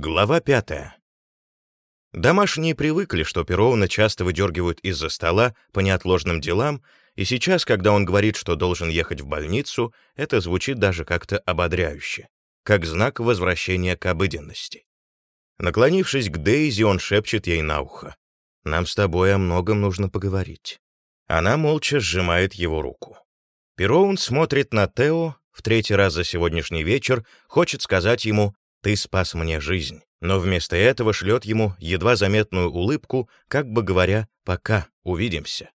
Глава пятая. Домашние привыкли, что Пероуна часто выдергивают из-за стола по неотложным делам, и сейчас, когда он говорит, что должен ехать в больницу, это звучит даже как-то ободряюще, как знак возвращения к обыденности. Наклонившись к Дейзи, он шепчет ей на ухо. «Нам с тобой о многом нужно поговорить». Она молча сжимает его руку. Пероун смотрит на Тео, в третий раз за сегодняшний вечер, хочет сказать ему «Ты спас мне жизнь», но вместо этого шлет ему едва заметную улыбку, как бы говоря «пока, увидимся».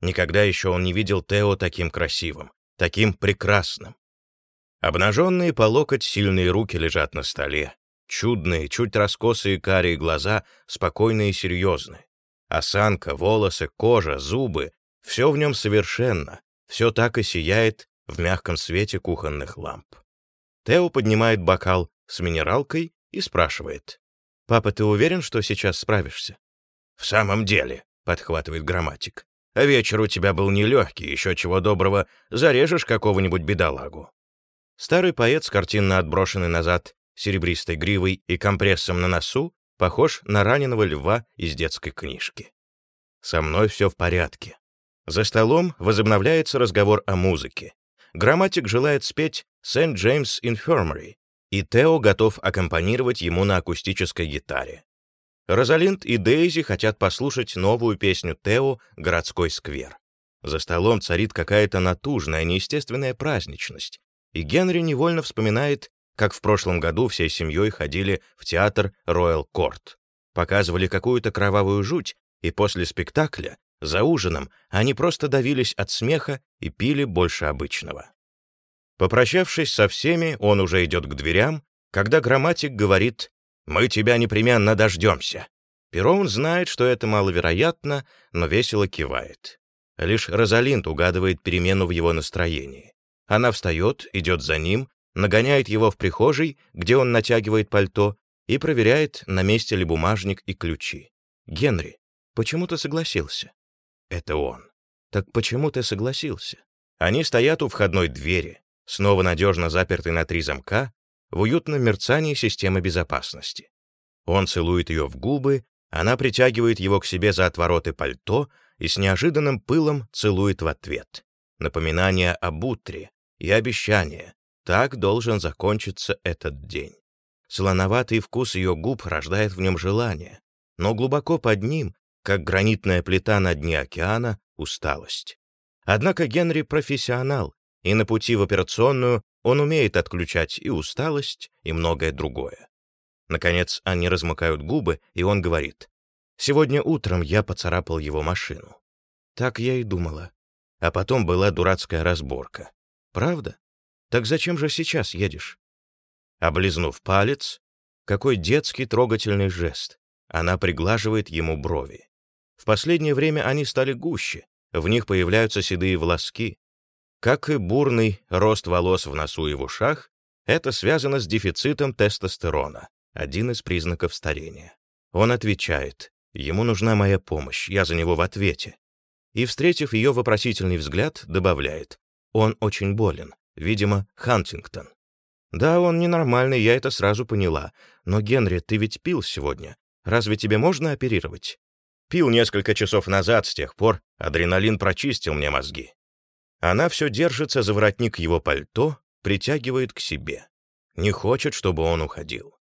Никогда еще он не видел Тео таким красивым, таким прекрасным. Обнаженные по локоть сильные руки лежат на столе. Чудные, чуть раскосые карие глаза, спокойные и серьезные. Осанка, волосы, кожа, зубы — все в нем совершенно, все так и сияет в мягком свете кухонных ламп. Тео поднимает бокал с минералкой и спрашивает. «Папа, ты уверен, что сейчас справишься?» «В самом деле», — подхватывает грамматик. «А вечер у тебя был нелегкий, еще чего доброго, зарежешь какого-нибудь бедолагу». Старый поэт с картинно отброшенной назад серебристой гривой и компрессом на носу похож на раненого льва из детской книжки. «Со мной все в порядке». За столом возобновляется разговор о музыке. Грамматик желает спеть «St. James Infirmary», и Тео готов аккомпанировать ему на акустической гитаре. Розалинд и Дейзи хотят послушать новую песню Тео «Городской сквер». За столом царит какая-то натужная, неестественная праздничность, и Генри невольно вспоминает, как в прошлом году всей семьей ходили в театр Роyal Корт, показывали какую-то кровавую жуть, и после спектакля, за ужином, они просто давились от смеха и пили больше обычного. Попрощавшись со всеми, он уже идет к дверям, когда грамматик говорит «Мы тебя непременно дождемся». Пероун знает, что это маловероятно, но весело кивает. Лишь Розалинд угадывает перемену в его настроении. Она встает, идет за ним, нагоняет его в прихожей, где он натягивает пальто, и проверяет, на месте ли бумажник и ключи. «Генри, почему ты согласился?» «Это он». «Так почему ты согласился?» Они стоят у входной двери снова надежно запертый на три замка, в уютном мерцании системы безопасности. Он целует ее в губы, она притягивает его к себе за отвороты пальто и с неожиданным пылом целует в ответ. Напоминание об утре и обещание. Так должен закончиться этот день. Солоноватый вкус ее губ рождает в нем желание, но глубоко под ним, как гранитная плита на дне океана, усталость. Однако Генри профессионал, и на пути в операционную он умеет отключать и усталость, и многое другое. Наконец, они размыкают губы, и он говорит, «Сегодня утром я поцарапал его машину». Так я и думала. А потом была дурацкая разборка. Правда? Так зачем же сейчас едешь? Облизнув палец, какой детский трогательный жест. Она приглаживает ему брови. В последнее время они стали гуще, в них появляются седые волоски, как и бурный рост волос в носу и в ушах, это связано с дефицитом тестостерона, один из признаков старения. Он отвечает, ему нужна моя помощь, я за него в ответе. И, встретив ее вопросительный взгляд, добавляет, он очень болен, видимо, Хантингтон. Да, он ненормальный, я это сразу поняла. Но, Генри, ты ведь пил сегодня. Разве тебе можно оперировать? Пил несколько часов назад, с тех пор адреналин прочистил мне мозги. Она все держится за воротник его пальто, притягивает к себе. Не хочет, чтобы он уходил.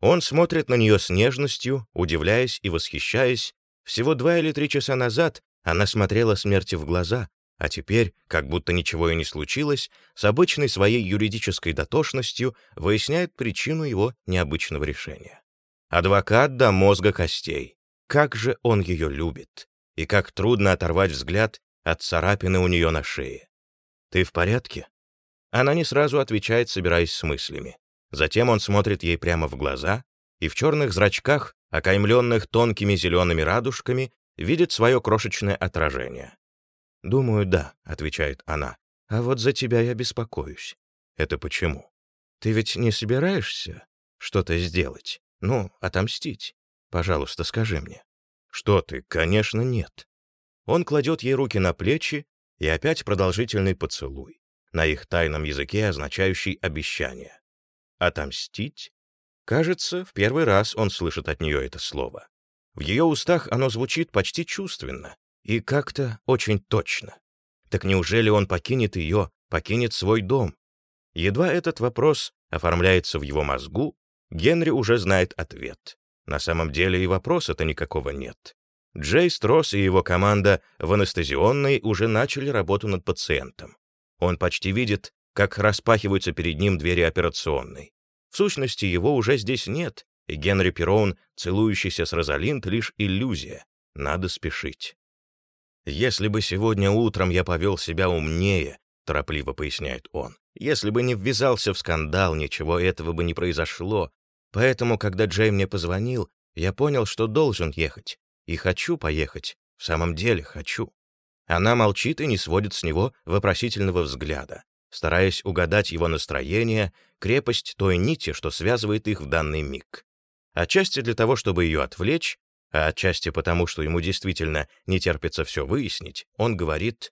Он смотрит на нее с нежностью, удивляясь и восхищаясь. Всего два или три часа назад она смотрела смерти в глаза, а теперь, как будто ничего и не случилось, с обычной своей юридической дотошностью выясняет причину его необычного решения. Адвокат до мозга костей. Как же он ее любит! И как трудно оторвать взгляд от царапины у нее на шее. «Ты в порядке?» Она не сразу отвечает, собираясь с мыслями. Затем он смотрит ей прямо в глаза, и в черных зрачках, окаймленных тонкими зелеными радужками, видит свое крошечное отражение. «Думаю, да», — отвечает она. «А вот за тебя я беспокоюсь». «Это почему?» «Ты ведь не собираешься что-то сделать? Ну, отомстить? Пожалуйста, скажи мне». «Что ты? Конечно, нет». Он кладет ей руки на плечи, и опять продолжительный поцелуй, на их тайном языке означающий обещание. Отомстить? Кажется, в первый раз он слышит от нее это слово. В ее устах оно звучит почти чувственно и как-то очень точно. Так неужели он покинет ее, покинет свой дом? Едва этот вопрос оформляется в его мозгу, Генри уже знает ответ. На самом деле и вопроса-то никакого нет. Джей Стросс и его команда в анестезионной уже начали работу над пациентом. Он почти видит, как распахиваются перед ним двери операционной. В сущности, его уже здесь нет, и Генри Перроун, целующийся с Розалинд, лишь иллюзия. Надо спешить. «Если бы сегодня утром я повел себя умнее», — торопливо поясняет он, «если бы не ввязался в скандал, ничего этого бы не произошло. Поэтому, когда Джей мне позвонил, я понял, что должен ехать. И хочу поехать. В самом деле хочу». Она молчит и не сводит с него вопросительного взгляда стараясь угадать его настроение, крепость той нити, что связывает их в данный миг. Отчасти для того, чтобы ее отвлечь, а отчасти потому, что ему действительно не терпится все выяснить, он говорит,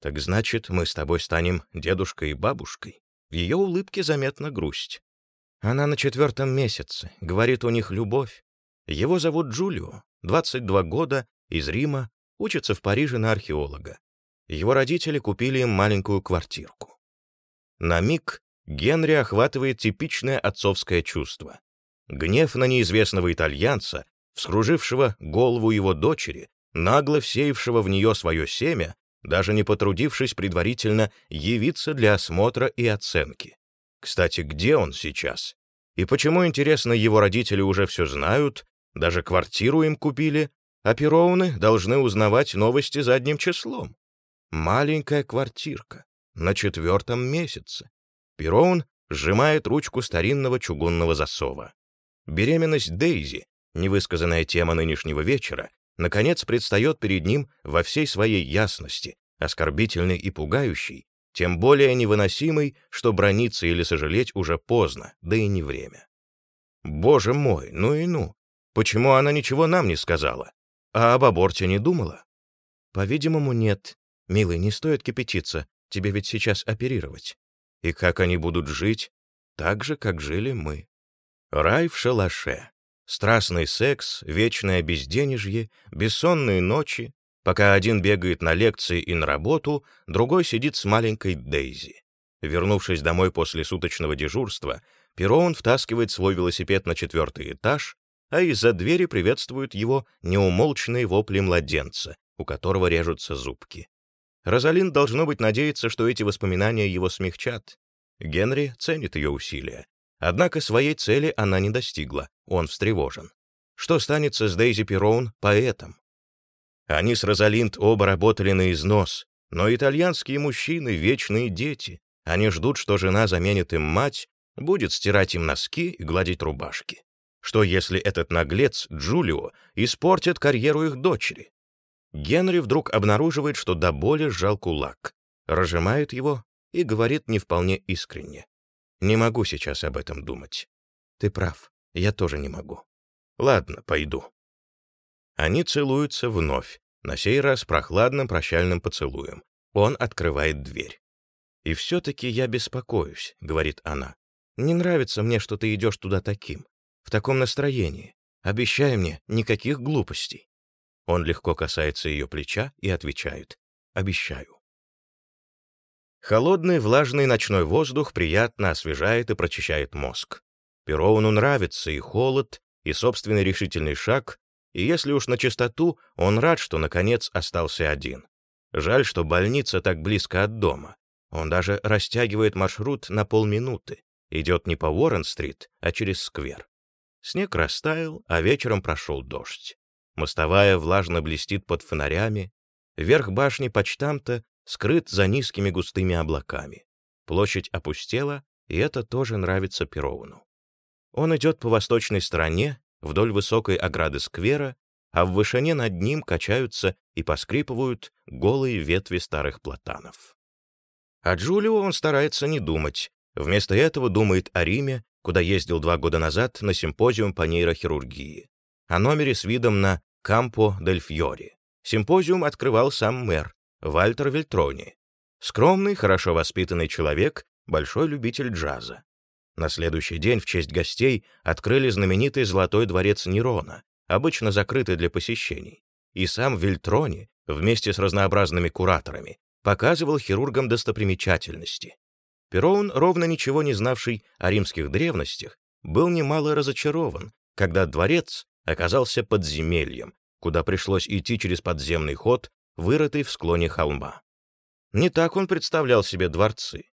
«Так значит, мы с тобой станем дедушкой и бабушкой». В ее улыбке заметна грусть. Она на четвертом месяце, говорит, у них любовь. Его зовут Джулио, 22 года, из Рима, учится в Париже на археолога. Его родители купили им маленькую квартирку. На миг Генри охватывает типичное отцовское чувство. Гнев на неизвестного итальянца, вскружившего голову его дочери, нагло всеявшего в нее свое семя, даже не потрудившись предварительно явиться для осмотра и оценки. Кстати, где он сейчас? И почему, интересно, его родители уже все знают, даже квартиру им купили, а Пероуны должны узнавать новости задним числом? Маленькая квартирка на четвертом месяце. Пероун сжимает ручку старинного чугунного засова. Беременность Дейзи, невысказанная тема нынешнего вечера, наконец предстает перед ним во всей своей ясности, оскорбительной и пугающей, тем более невыносимой, что брониться или сожалеть уже поздно, да и не время. Боже мой, ну и ну! Почему она ничего нам не сказала? А об аборте не думала? По-видимому, нет. Милый, не стоит кипятиться. Тебе ведь сейчас оперировать. И как они будут жить? Так же, как жили мы. Рай в шалаше. Страстный секс, вечное безденежье, бессонные ночи, пока один бегает на лекции и на работу, другой сидит с маленькой Дейзи. Вернувшись домой после суточного дежурства, Пероун втаскивает свой велосипед на четвертый этаж, а из-за двери приветствуют его неумолчные вопли младенца, у которого режутся зубки. Розалин, должно быть, надеется, что эти воспоминания его смягчат. Генри ценит ее усилия. Однако своей цели она не достигла, он встревожен. Что станется с Дейзи Перроун, поэтом? Они с Розалинд оба работали на износ, но итальянские мужчины — вечные дети. Они ждут, что жена заменит им мать, будет стирать им носки и гладить рубашки. Что если этот наглец, Джулио, испортит карьеру их дочери? Генри вдруг обнаруживает, что до боли сжал кулак, разжимает его и говорит не вполне искренне. «Не могу сейчас об этом думать. Ты прав, я тоже не могу. Ладно, пойду». Они целуются вновь, на сей раз прохладным прощальным поцелуем. Он открывает дверь. «И все-таки я беспокоюсь», — говорит она. «Не нравится мне, что ты идешь туда таким, в таком настроении. Обещай мне, никаких глупостей». Он легко касается ее плеча и отвечает «Обещаю». Холодный влажный ночной воздух приятно освежает и прочищает мозг. Пероуну нравится и холод, и собственный решительный шаг, и если уж на чистоту, он рад, что, наконец, остался один. Жаль, что больница так близко от дома. Он даже растягивает маршрут на полминуты, идет не по Уоррен-стрит, а через сквер. Снег растаял, а вечером прошел дождь. Мостовая влажно блестит под фонарями. Верх башни почтамта скрыт за низкими густыми облаками. Площадь опустела, и это тоже нравится Перовну. Он идет по восточной стороне, вдоль высокой ограды сквера, а в вышине над ним качаются и поскрипывают голые ветви старых платанов. О Джулио он старается не думать, вместо этого думает о Риме, куда ездил два года назад на симпозиум по нейрохирургии о номере с видом на Кампо дель Фьори. Симпозиум открывал сам мэр, Вальтер Вильтрони. Скромный, хорошо воспитанный человек, большой любитель джаза. На следующий день в честь гостей открыли знаменитый Золотой дворец Нерона, обычно закрытый для посещений. И сам Вильтрони, вместе с разнообразными кураторами, показывал хирургам достопримечательности. Пероун, ровно ничего не знавший о римских древностях, был немало разочарован, когда дворец оказался подземельем, куда пришлось идти через подземный ход, вырытый в склоне холма. Не так он представлял себе дворцы.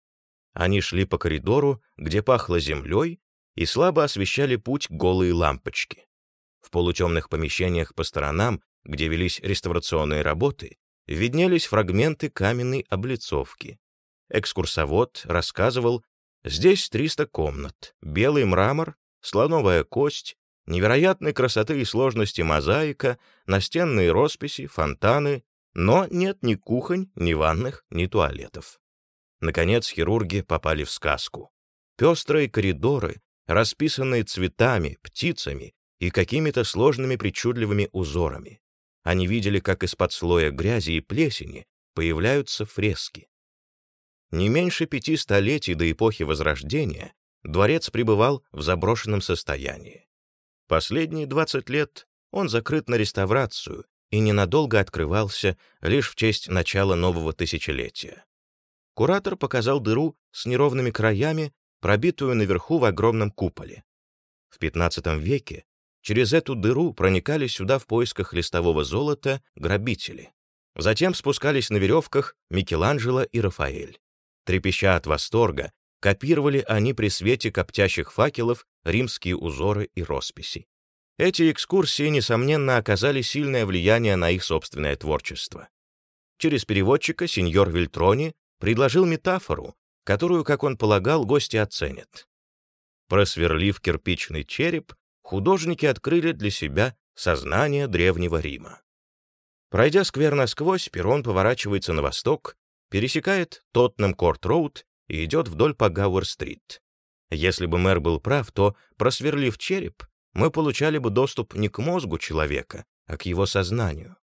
Они шли по коридору, где пахло землей, и слабо освещали путь голые лампочки. В полутемных помещениях по сторонам, где велись реставрационные работы, виднелись фрагменты каменной облицовки. Экскурсовод рассказывал, здесь 300 комнат, белый мрамор, слоновая кость, невероятной красоты и сложности мозаика, настенные росписи, фонтаны, но нет ни кухонь, ни ванных, ни туалетов. Наконец хирурги попали в сказку. Пестрые коридоры, расписанные цветами, птицами и какими-то сложными причудливыми узорами. Они видели, как из-под слоя грязи и плесени появляются фрески. Не меньше пяти столетий до эпохи Возрождения дворец пребывал в заброшенном состоянии. Последние 20 лет он закрыт на реставрацию и ненадолго открывался лишь в честь начала нового тысячелетия. Куратор показал дыру с неровными краями, пробитую наверху в огромном куполе. В XV веке через эту дыру проникали сюда в поисках листового золота грабители. Затем спускались на веревках Микеланджело и Рафаэль. Трепеща от восторга, копировали они при свете коптящих факелов римские узоры и росписи. Эти экскурсии, несомненно, оказали сильное влияние на их собственное творчество. Через переводчика сеньор Вильтрони предложил метафору, которую, как он полагал, гости оценят. Просверлив кирпичный череп, художники открыли для себя сознание Древнего Рима. Пройдя сквер насквозь, Перрон поворачивается на восток, пересекает Тоттенем-Корт-Роуд и идет вдоль по Гауэр-стрит. Если бы мэр был прав, то, просверлив череп, мы получали бы доступ не к мозгу человека, а к его сознанию.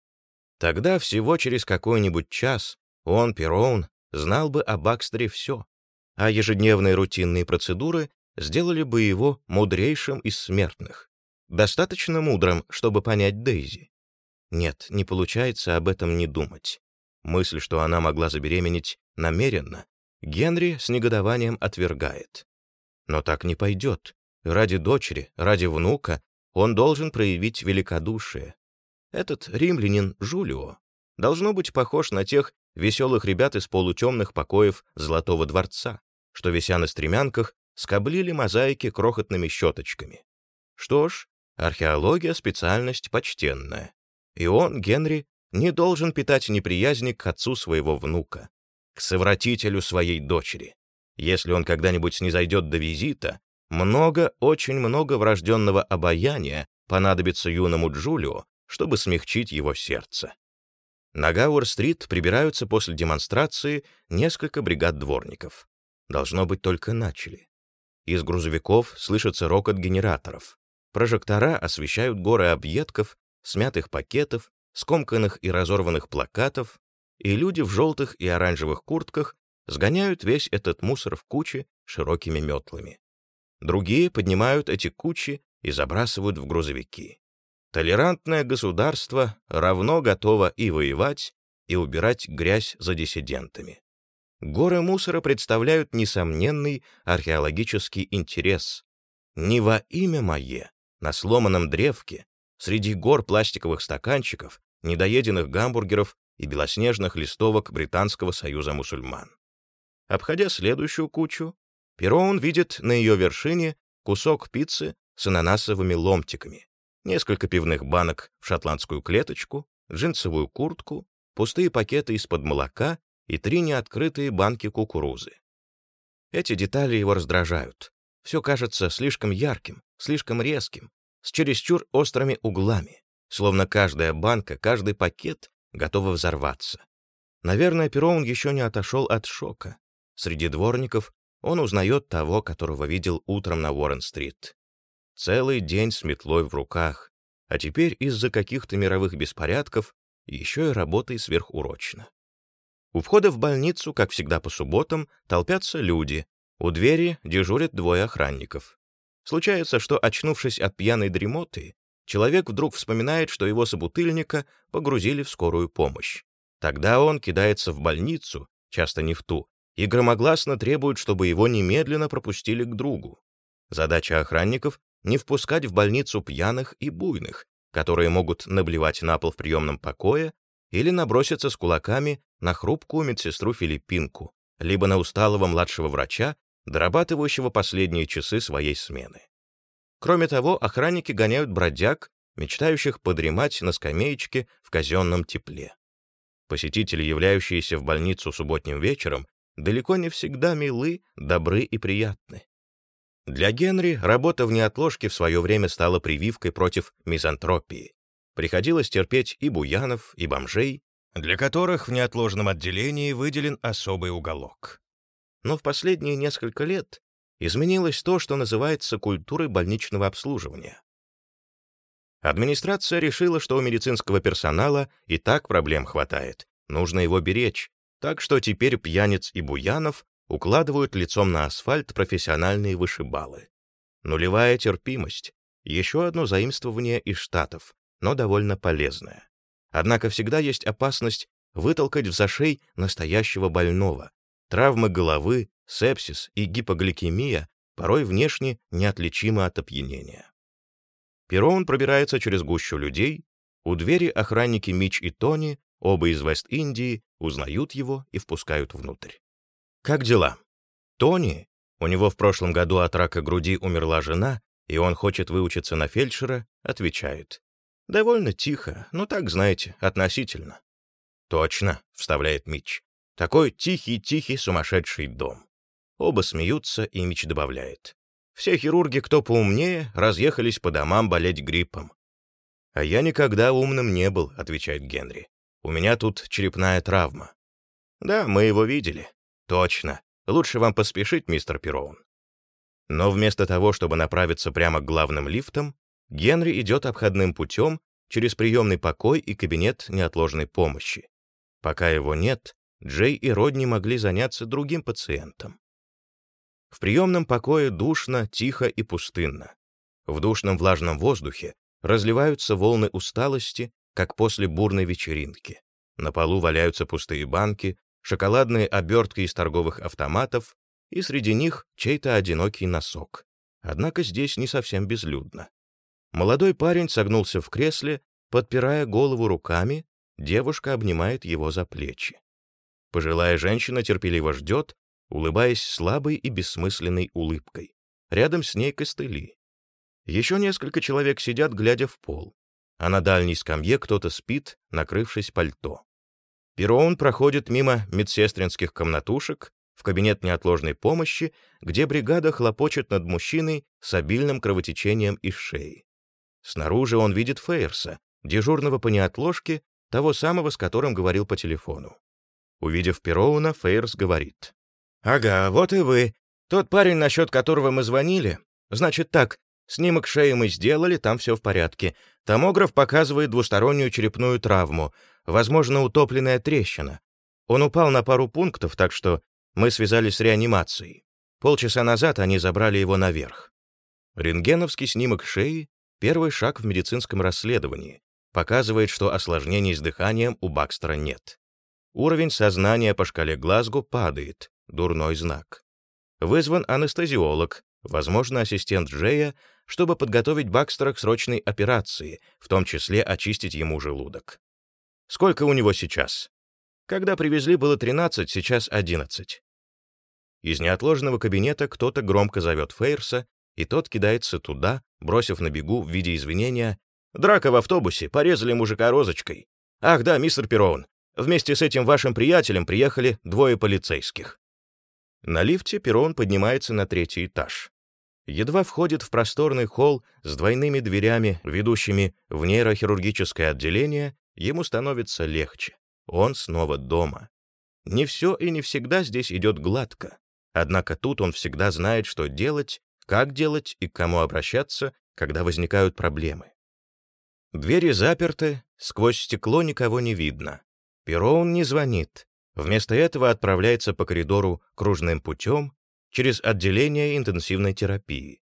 Тогда всего через какой-нибудь час он, Перроун, знал бы о Бакстере все, а ежедневные рутинные процедуры сделали бы его мудрейшим из смертных. Достаточно мудрым, чтобы понять Дейзи. Нет, не получается об этом не думать. Мысль, что она могла забеременеть намеренно, Генри с негодованием отвергает. Но так не пойдет. Ради дочери, ради внука он должен проявить великодушие. Этот римлянин Жулио должно быть похож на тех веселых ребят из полутемных покоев Золотого дворца, что, вися на стремянках, скоблили мозаики крохотными щеточками. Что ж, археология — специальность почтенная. И он, Генри, не должен питать неприязни к отцу своего внука, к совратителю своей дочери. Если он когда-нибудь снизойдет до визита, много, очень много врожденного обаяния понадобится юному Джулио, чтобы смягчить его сердце. На Гауэр-стрит прибираются после демонстрации несколько бригад дворников. Должно быть, только начали. Из грузовиков слышится рокот генераторов. Прожектора освещают горы объедков, смятых пакетов, скомканных и разорванных плакатов, и люди в желтых и оранжевых куртках сгоняют весь этот мусор в кучи широкими метлами. Другие поднимают эти кучи и забрасывают в грузовики. Толерантное государство равно готово и воевать, и убирать грязь за диссидентами. Горы мусора представляют несомненный археологический интерес. Не во имя мое, на сломанном древке, среди гор пластиковых стаканчиков, недоеденных гамбургеров и белоснежных листовок Британского союза мусульман. Обходя следующую кучу, Перроун видит на ее вершине кусок пиццы с ананасовыми ломтиками, несколько пивных банок в шотландскую клеточку, джинсовую куртку, пустые пакеты из-под молока и три неоткрытые банки кукурузы. Эти детали его раздражают. Все кажется слишком ярким, слишком резким, с чересчур острыми углами, словно каждая банка, каждый пакет готовы взорваться. Наверное, Перроун еще не отошел от шока. Среди дворников он узнает того, которого видел утром на Уоррен-стрит. Целый день с метлой в руках, а теперь из-за каких-то мировых беспорядков еще и работой сверхурочно. У входа в больницу, как всегда по субботам, толпятся люди, У двери дежурят двое охранников. Случается, что, очнувшись от пьяной дремоты, человек вдруг вспоминает, что его собутыльника погрузили в скорую помощь. Тогда он кидается в больницу, часто не в ту, и громогласно требует, чтобы его немедленно пропустили к другу. Задача охранников — не впускать в больницу пьяных и буйных, которые могут наблевать на пол в приемном покое или наброситься с кулаками на хрупкую медсестру-филиппинку, либо на усталого младшего врача, дорабатывающего последние часы своей смены. Кроме того, охранники гоняют бродяг, мечтающих подремать на скамеечке в казенном тепле. Посетители, являющиеся в больницу субботним вечером, далеко не всегда милы, добры и приятны. Для Генри работа в неотложке в свое время стала прививкой против мизантропии. Приходилось терпеть и буянов, и бомжей, для которых в неотложном отделении выделен особый уголок. Но в последние несколько лет изменилось то, что называется культурой больничного обслуживания. Администрация решила, что у медицинского персонала и так проблем хватает, нужно его беречь, так что теперь пьяниц и буянов укладывают лицом на асфальт профессиональные вышибалы. Нулевая терпимость — еще одно заимствование из Штатов, но довольно полезное. Однако всегда есть опасность вытолкать в зашей настоящего больного. Травмы головы, сепсис и гипогликемия порой внешне неотличимы от опьянения. Перроун пробирается через гущу людей, у двери охранники Мич и Тони, оба из Вест-Индии, узнают его и впускают внутрь. «Как дела?» «Тони?» У него в прошлом году от рака груди умерла жена, и он хочет выучиться на фельдшера, отвечает. «Довольно тихо, но так, знаете, относительно». «Точно», — вставляет Мич. «Такой тихий-тихий сумасшедший дом». Оба смеются, и Мич добавляет. Все хирурги, кто поумнее, разъехались по домам болеть гриппом. «А я никогда умным не был», — отвечает Генри. «У меня тут черепная травма». «Да, мы его видели». «Точно. Лучше вам поспешить, мистер Пероун». Но вместо того, чтобы направиться прямо к главным лифтам, Генри идет обходным путем через приемный покой и кабинет неотложной помощи. Пока его нет, Джей и Родни могли заняться другим пациентом. В приемном покое душно, тихо и пустынно. В душном влажном воздухе разливаются волны усталости, как после бурной вечеринки. На полу валяются пустые банки, шоколадные обертки из торговых автоматов, и среди них чей-то одинокий носок. Однако здесь не совсем безлюдно. Молодой парень согнулся в кресле, подпирая голову руками, девушка обнимает его за плечи. Пожилая женщина терпеливо ждет, улыбаясь слабой и бессмысленной улыбкой. Рядом с ней костыли. Еще несколько человек сидят, глядя в пол, а на дальней скамье кто-то спит, накрывшись пальто. Перроун проходит мимо медсестринских комнатушек в кабинет неотложной помощи, где бригада хлопочет над мужчиной с обильным кровотечением из шеи. Снаружи он видит Фейерса, дежурного по неотложке, того самого, с которым говорил по телефону. Увидев Пероуна, Фейерс говорит. «Ага, вот и вы. Тот парень, насчет которого мы звонили. Значит так, снимок шеи мы сделали, там все в порядке. Томограф показывает двустороннюю черепную травму, возможно, утопленная трещина. Он упал на пару пунктов, так что мы связались с реанимацией. Полчаса назад они забрали его наверх. Рентгеновский снимок шеи — первый шаг в медицинском расследовании, показывает, что осложнений с дыханием у Бакстера нет. Уровень сознания по шкале Глазго падает, дурной знак. Вызван анестезиолог, возможно, ассистент Джея, чтобы подготовить Бакстера к срочной операции, в том числе очистить ему желудок. Сколько у него сейчас? Когда привезли, было 13, сейчас 11. Из неотложного кабинета кто-то громко зовет Фейерса, и тот кидается туда, бросив на бегу в виде извинения «Драка в автобусе, порезали мужика розочкой. Ах да, мистер Перроун, вместе с этим вашим приятелем приехали двое полицейских». На лифте Перрон поднимается на третий этаж. Едва входит в просторный холл с двойными дверями, ведущими в нейрохирургическое отделение, ему становится легче. Он снова дома. Не все и не всегда здесь идет гладко. Однако тут он всегда знает, что делать, как делать и к кому обращаться, когда возникают проблемы. Двери заперты, сквозь стекло никого не видно. Перроун не звонит, Вместо этого отправляется по коридору кружным путем, через отделение интенсивной терапии.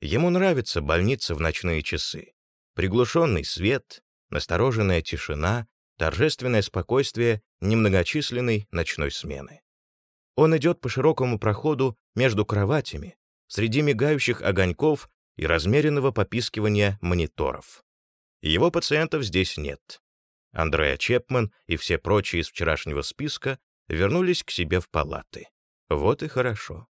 Ему нравится больница в ночные часы. Приглушенный свет, настороженная тишина, торжественное спокойствие немногочисленной ночной смены. Он идет по широкому проходу между кроватями, среди мигающих огоньков и размеренного попискивания мониторов. Его пациентов здесь нет. Андреа Чепман и все прочие из вчерашнего списка вернулись к себе в палаты. Вот и хорошо.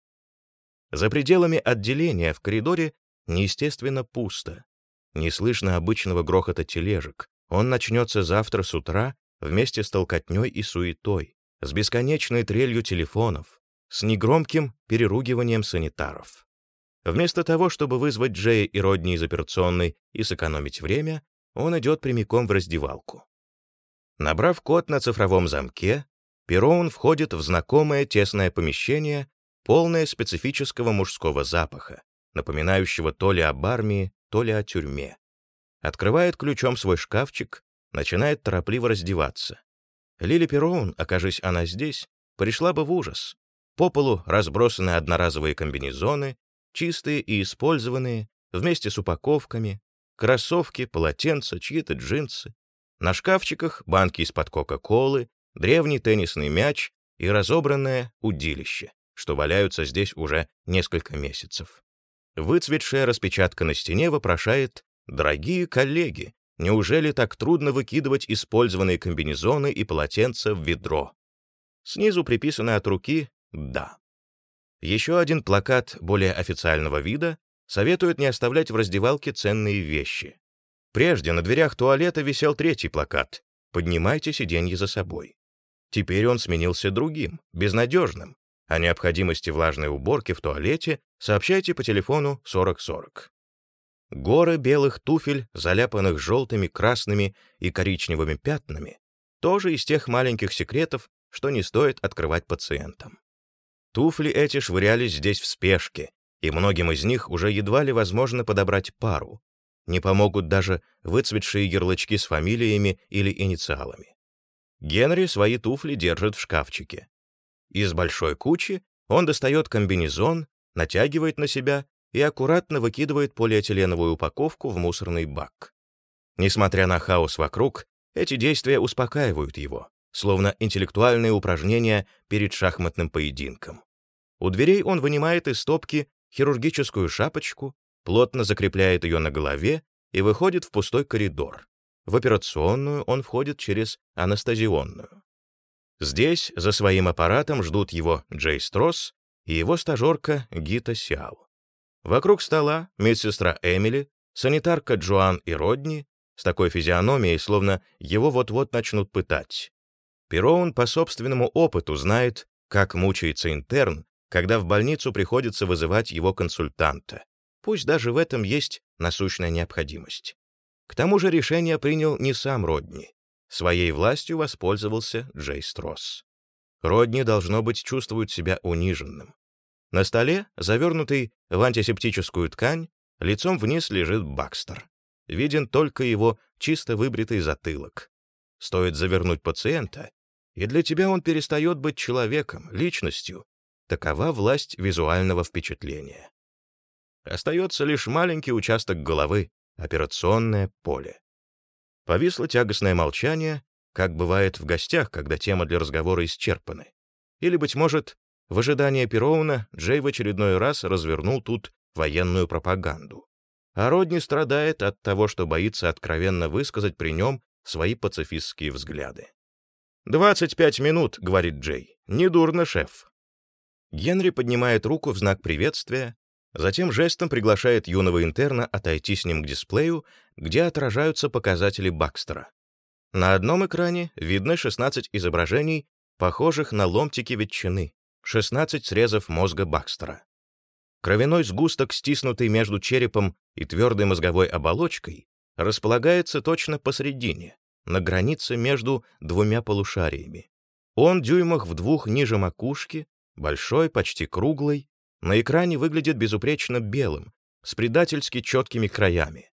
За пределами отделения в коридоре неестественно пусто. Не слышно обычного грохота тележек. Он начнется завтра с утра вместе с толкотней и суетой, с бесконечной трелью телефонов, с негромким переругиванием санитаров. Вместо того, чтобы вызвать Джея и Родни из операционной и сэкономить время, он идет прямиком в раздевалку. Набрав код на цифровом замке, Пероун входит в знакомое тесное помещение, полное специфического мужского запаха, напоминающего то ли об армии, то ли о тюрьме. Открывает ключом свой шкафчик, начинает торопливо раздеваться. Лили Пероун, окажись она здесь, пришла бы в ужас. По полу разбросаны одноразовые комбинезоны, чистые и использованные, вместе с упаковками, кроссовки, полотенца, чьи-то джинсы. На шкафчиках банки из-под Кока-Колы, древний теннисный мяч и разобранное удилище, что валяются здесь уже несколько месяцев. Выцветшая распечатка на стене вопрошает «Дорогие коллеги, неужели так трудно выкидывать использованные комбинезоны и полотенца в ведро?» Снизу приписано от руки «Да». Еще один плакат более официального вида советует не оставлять в раздевалке ценные вещи. Прежде на дверях туалета висел третий плакат «Поднимайте сиденье за собой». Теперь он сменился другим, безнадежным. О необходимости влажной уборки в туалете сообщайте по телефону 4040. Горы белых туфель, заляпанных желтыми, красными и коричневыми пятнами, тоже из тех маленьких секретов, что не стоит открывать пациентам. Туфли эти швырялись здесь в спешке, и многим из них уже едва ли возможно подобрать пару. Не помогут даже выцветшие ярлычки с фамилиями или инициалами. Генри свои туфли держит в шкафчике. Из большой кучи он достает комбинезон, натягивает на себя и аккуратно выкидывает полиэтиленовую упаковку в мусорный бак. Несмотря на хаос вокруг, эти действия успокаивают его, словно интеллектуальные упражнения перед шахматным поединком. У дверей он вынимает из стопки хирургическую шапочку, плотно закрепляет ее на голове и выходит в пустой коридор, в операционную он входит через анестезионную. Здесь за своим аппаратом ждут его Джей Стросс и его стажерка Гита Сяо. Вокруг стола медсестра Эмили, санитарка Джоан и Родни с такой физиономией, словно его вот-вот начнут пытать. Пероун по собственному опыту знает, как мучается интерн, когда в больницу приходится вызывать его консультанта. Пусть даже в этом есть насущная необходимость. К тому же решение принял не сам Родни. Своей властью воспользовался Джей Стросс. Родни, должно быть, чувствует себя униженным. На столе, завернутый в антисептическую ткань, лицом вниз лежит Бакстер. Виден только его чисто выбритый затылок. Стоит завернуть пациента, и для тебя он перестает быть человеком, личностью. Такова власть визуального впечатления. Остается лишь маленький участок головы, Операционное поле. Повисло тягостное молчание, как бывает в гостях, когда тема для разговора исчерпаны. Или, быть может, в ожидании Пероуна Джей в очередной раз развернул тут военную пропаганду. А Родни страдает от того, что боится откровенно высказать при нем свои пацифистские взгляды. «Двадцать пять минут», — говорит Джей. «Недурно, шеф». Генри поднимает руку в знак приветствия, Затем жестом приглашает юного интерна отойти с ним к дисплею, где отражаются показатели Бакстера. На одном экране видны 16 изображений, похожих на ломтики ветчины, 16 срезов мозга Бакстера. Кровяной сгусток, стиснутый между черепом и твердой мозговой оболочкой, располагается точно посредине, на границе между двумя полушариями. Он дюймах в двух ниже макушки, большой, почти круглый, на экране выглядит безупречно белым, с предательски четкими краями.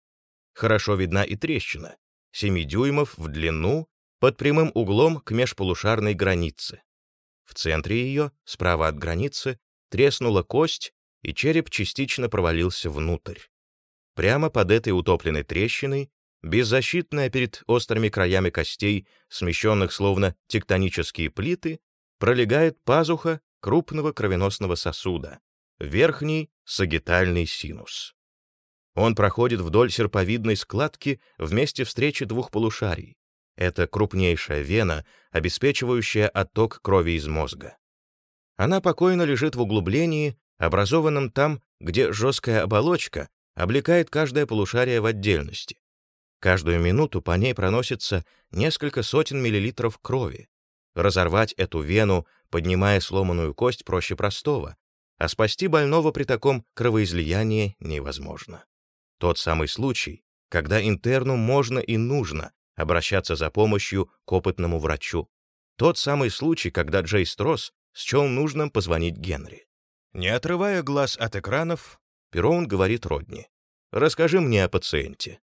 Хорошо видна и трещина, 7 дюймов в длину, под прямым углом к межполушарной границе. В центре ее, справа от границы, треснула кость, и череп частично провалился внутрь. Прямо под этой утопленной трещиной, беззащитная перед острыми краями костей, смещенных словно тектонические плиты, пролегает пазуха крупного кровеносного сосуда, верхний сагитальный синус. Он проходит вдоль серповидной складки в месте встречи двух полушарий. Это крупнейшая вена, обеспечивающая отток крови из мозга. Она покойно лежит в углублении, образованном там, где жесткая оболочка облекает каждое полушарие в отдельности. Каждую минуту по ней проносится несколько сотен миллилитров крови. Разорвать эту вену, поднимая сломанную кость, проще простого, а спасти больного при таком кровоизлиянии невозможно. Тот самый случай, когда интерну можно и нужно обращаться за помощью к опытному врачу. Тот самый случай, когда Джей Стросс счел нужным позвонить Генри. Не отрывая глаз от экранов, Пероун говорит Родни. «Расскажи мне о пациенте».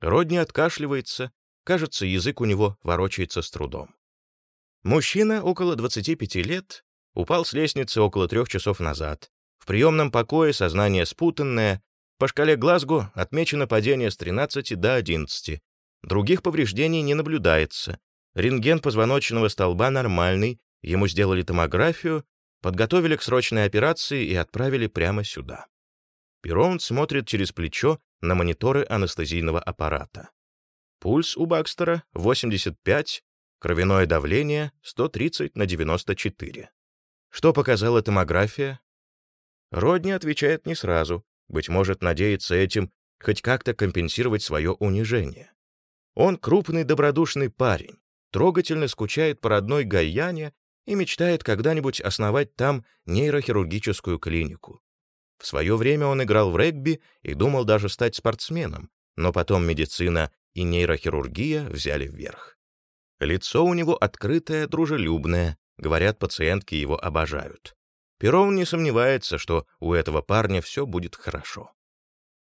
Родни откашливается, кажется, язык у него ворочается с трудом. Мужчина около 25 лет упал с лестницы около трех часов назад. В приемном покое сознание спутанное, по шкале Глазго отмечено падение с 13 до 11. Других повреждений не наблюдается. Рентген позвоночного столба нормальный, ему сделали томографию, подготовили к срочной операции и отправили прямо сюда. Пероун смотрит через плечо на мониторы анестезийного аппарата. Пульс у Бакстера 85, кровяное давление 130 на 94. Что показала томография? Родни отвечает не сразу, быть может, надеется этим хоть как-то компенсировать свое унижение. Он крупный добродушный парень, трогательно скучает по родной Гайяне и мечтает когда-нибудь основать там нейрохирургическую клинику. В свое время он играл в регби и думал даже стать спортсменом, но потом медицина и нейрохирургия взяли вверх. Лицо у него открытое, дружелюбное, говорят, пациентки его обожают. Перов не сомневается, что у этого парня все будет хорошо.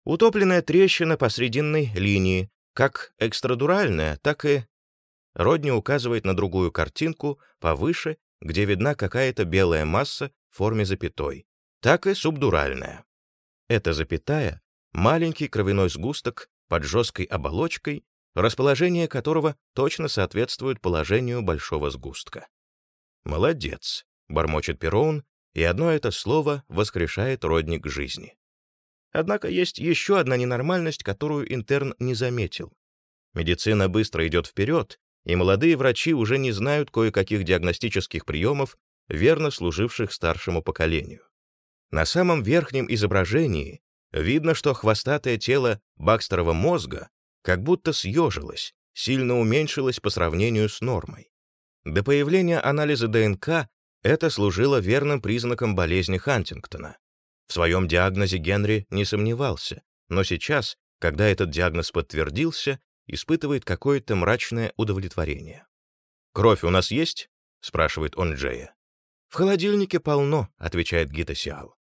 Утопленная трещина по срединной линии, как экстрадуральная, так и... Родни указывает на другую картинку, повыше, где видна какая-то белая масса в форме запятой, так и субдуральная. Эта запятая — маленький кровяной сгусток под жесткой оболочкой, расположение которого точно соответствует положению большого сгустка. «Молодец», — бормочет Пероун, и одно это слово воскрешает родник жизни. Однако есть еще одна ненормальность, которую интерн не заметил. Медицина быстро идет вперед, и молодые врачи уже не знают кое-каких диагностических приемов, верно служивших старшему поколению. На самом верхнем изображении видно, что хвостатое тело Бакстерова мозга как будто съежилось, сильно уменьшилось по сравнению с нормой. До появления анализа ДНК это служило верным признаком болезни Хантингтона. В своем диагнозе Генри не сомневался, но сейчас, когда этот диагноз подтвердился, испытывает какое-то мрачное удовлетворение. «Кровь у нас есть?» — спрашивает он Джея. «В холодильнике полно», — отвечает Гита Сиал.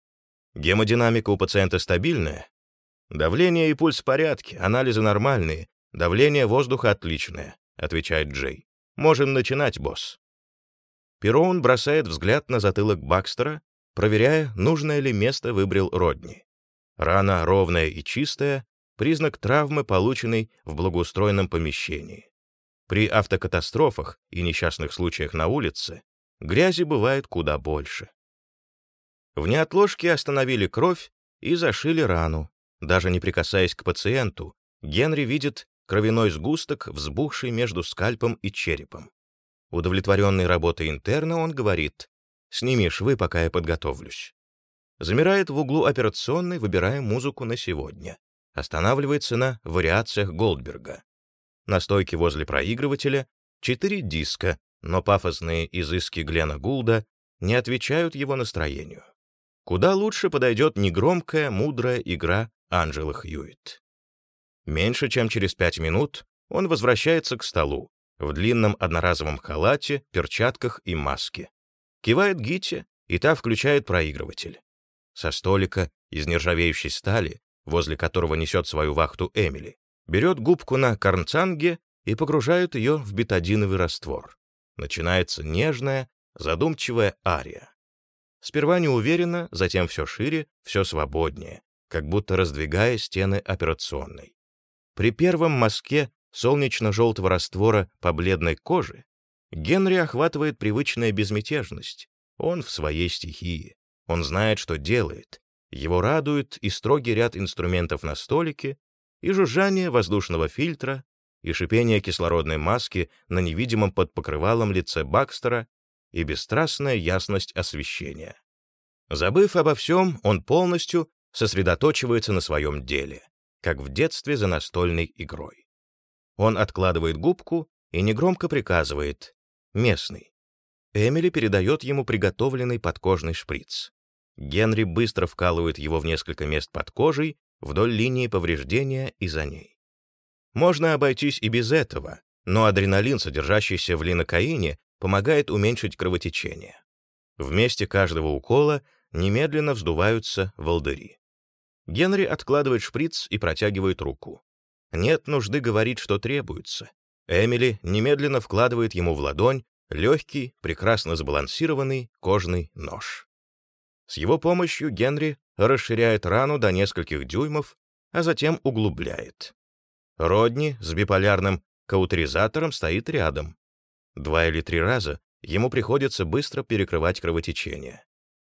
«Гемодинамика у пациента стабильная? Давление и пульс в порядке, анализы нормальные, давление воздуха отличное», — отвечает Джей. «Можем начинать, босс». Пероун бросает взгляд на затылок Бакстера, проверяя, нужное ли место выбрал Родни. Рана ровная и чистая, признак травмы, полученной в благоустроенном помещении. При автокатастрофах и несчастных случаях на улице грязи бывает куда больше. В неотложке остановили кровь и зашили рану. Даже не прикасаясь к пациенту, Генри видит кровяной сгусток, взбухший между скальпом и черепом. Удовлетворенный работой интерна, он говорит, «Сними швы, пока я подготовлюсь». Замирает в углу операционной, выбирая музыку на сегодня. Останавливается на вариациях Голдберга. На стойке возле проигрывателя четыре диска, но пафосные изыски Глена Гулда не отвечают его настроению. Куда лучше подойдет негромкая, мудрая игра Анджела Хьюитт. Меньше чем через пять минут он возвращается к столу, в длинном одноразовом халате, перчатках и маске. Кивает Гите, и та включает проигрыватель. Со столика из нержавеющей стали, возле которого несет свою вахту Эмили, берет губку на карнцанге и погружает ее в бетадиновый раствор. Начинается нежная, задумчивая ария. Сперва неуверенно, затем все шире, все свободнее, как будто раздвигая стены операционной. При первом мазке солнечно-желтого раствора по бледной коже Генри охватывает привычная безмятежность. Он в своей стихии. Он знает, что делает. Его радует и строгий ряд инструментов на столике, и жужжание воздушного фильтра, и шипение кислородной маски на невидимом под покрывалом лице Бакстера, и бесстрастная ясность освещения. Забыв обо всем, он полностью сосредоточивается на своем деле, как в детстве за настольной игрой. Он откладывает губку и негромко приказывает «местный». Эмили передает ему приготовленный подкожный шприц. Генри быстро вкалывает его в несколько мест под кожей, вдоль линии повреждения и за ней. Можно обойтись и без этого, но адреналин, содержащийся в линокаине, помогает уменьшить кровотечение. В месте каждого укола немедленно вздуваются волдыри. Генри откладывает шприц и протягивает руку. Нет нужды говорить, что требуется. Эмили немедленно вкладывает ему в ладонь легкий, прекрасно сбалансированный кожный нож. С его помощью Генри расширяет рану до нескольких дюймов, а затем углубляет. Родни с биполярным каутеризатором стоит рядом. Два или три раза ему приходится быстро перекрывать кровотечение.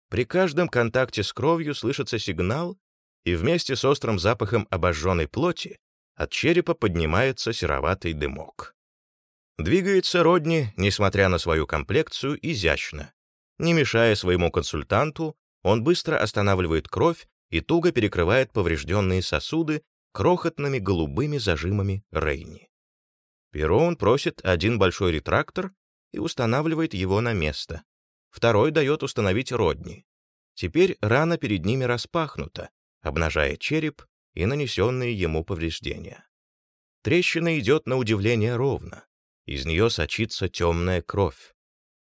При каждом контакте с кровью слышится сигнал, и вместе с острым запахом обожженной плоти от черепа поднимается сероватый дымок. Двигается Родни, несмотря на свою комплекцию, изящно. Не мешая своему консультанту, он быстро останавливает кровь и туго перекрывает поврежденные сосуды крохотными голубыми зажимами Рейни. Перон просит один большой ретрактор и устанавливает его на место. Второй дает установить Родни. Теперь рана перед ними распахнута, обнажая череп и нанесенные ему повреждения. Трещина идет на удивление ровно. Из нее сочится темная кровь.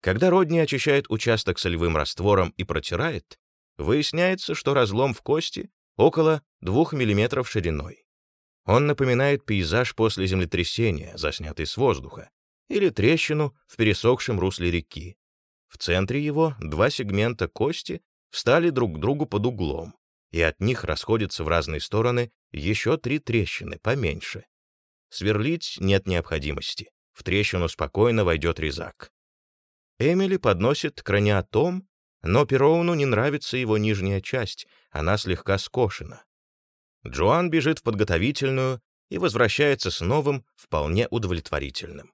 Когда Родни очищает участок солевым раствором и протирает, выясняется, что разлом в кости около 2 мм шириной. Он напоминает пейзаж после землетрясения, заснятый с воздуха, или трещину в пересохшем русле реки. В центре его два сегмента кости встали друг к другу под углом, и от них расходятся в разные стороны еще три трещины, поменьше. Сверлить нет необходимости. В трещину спокойно войдет резак. Эмили подносит краниотом, но Пероуну не нравится его нижняя часть, она слегка скошена. Джоан бежит в подготовительную и возвращается с новым, вполне удовлетворительным.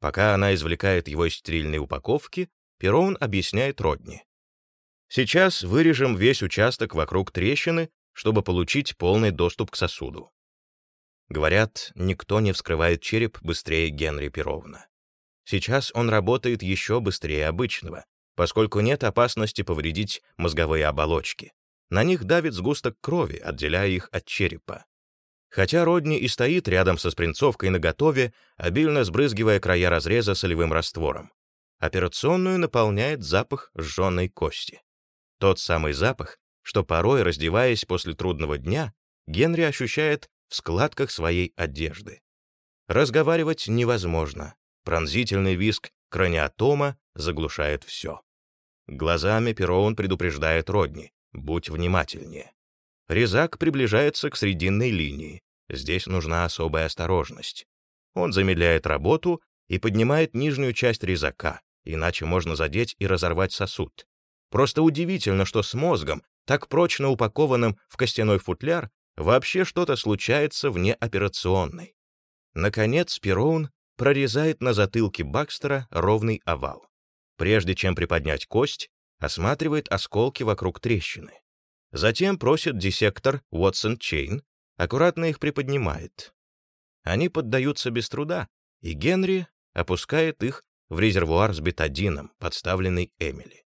Пока она извлекает его из стерильной упаковки, Пероун объясняет Родни. Сейчас вырежем весь участок вокруг трещины, чтобы получить полный доступ к сосуду. Говорят, никто не вскрывает череп быстрее Генри Перовна. Сейчас он работает еще быстрее обычного, поскольку нет опасности повредить мозговые оболочки. На них давит сгусток крови, отделяя их от черепа. Хотя Родни и стоит рядом со спринцовкой наготове, обильно сбрызгивая края разреза солевым раствором. Операционную наполняет запах сжженной кости. Тот самый запах, что порой, раздеваясь после трудного дня, Генри ощущает в складках своей одежды. Разговаривать невозможно. Пронзительный виск краниотома заглушает все. Глазами Пероун предупреждает Родни. Будь внимательнее. Резак приближается к срединной линии. Здесь нужна особая осторожность. Он замедляет работу и поднимает нижнюю часть резака, иначе можно задеть и разорвать сосуд. Просто удивительно, что с мозгом, так прочно упакованным в костяной футляр, Вообще что-то случается вне операционной. Наконец, Пероун прорезает на затылке Бакстера ровный овал. Прежде чем приподнять кость, осматривает осколки вокруг трещины. Затем просит диссектор Уотсон Чейн, аккуратно их приподнимает. Они поддаются без труда, и Генри опускает их в резервуар с бетадином, подставленный Эмили.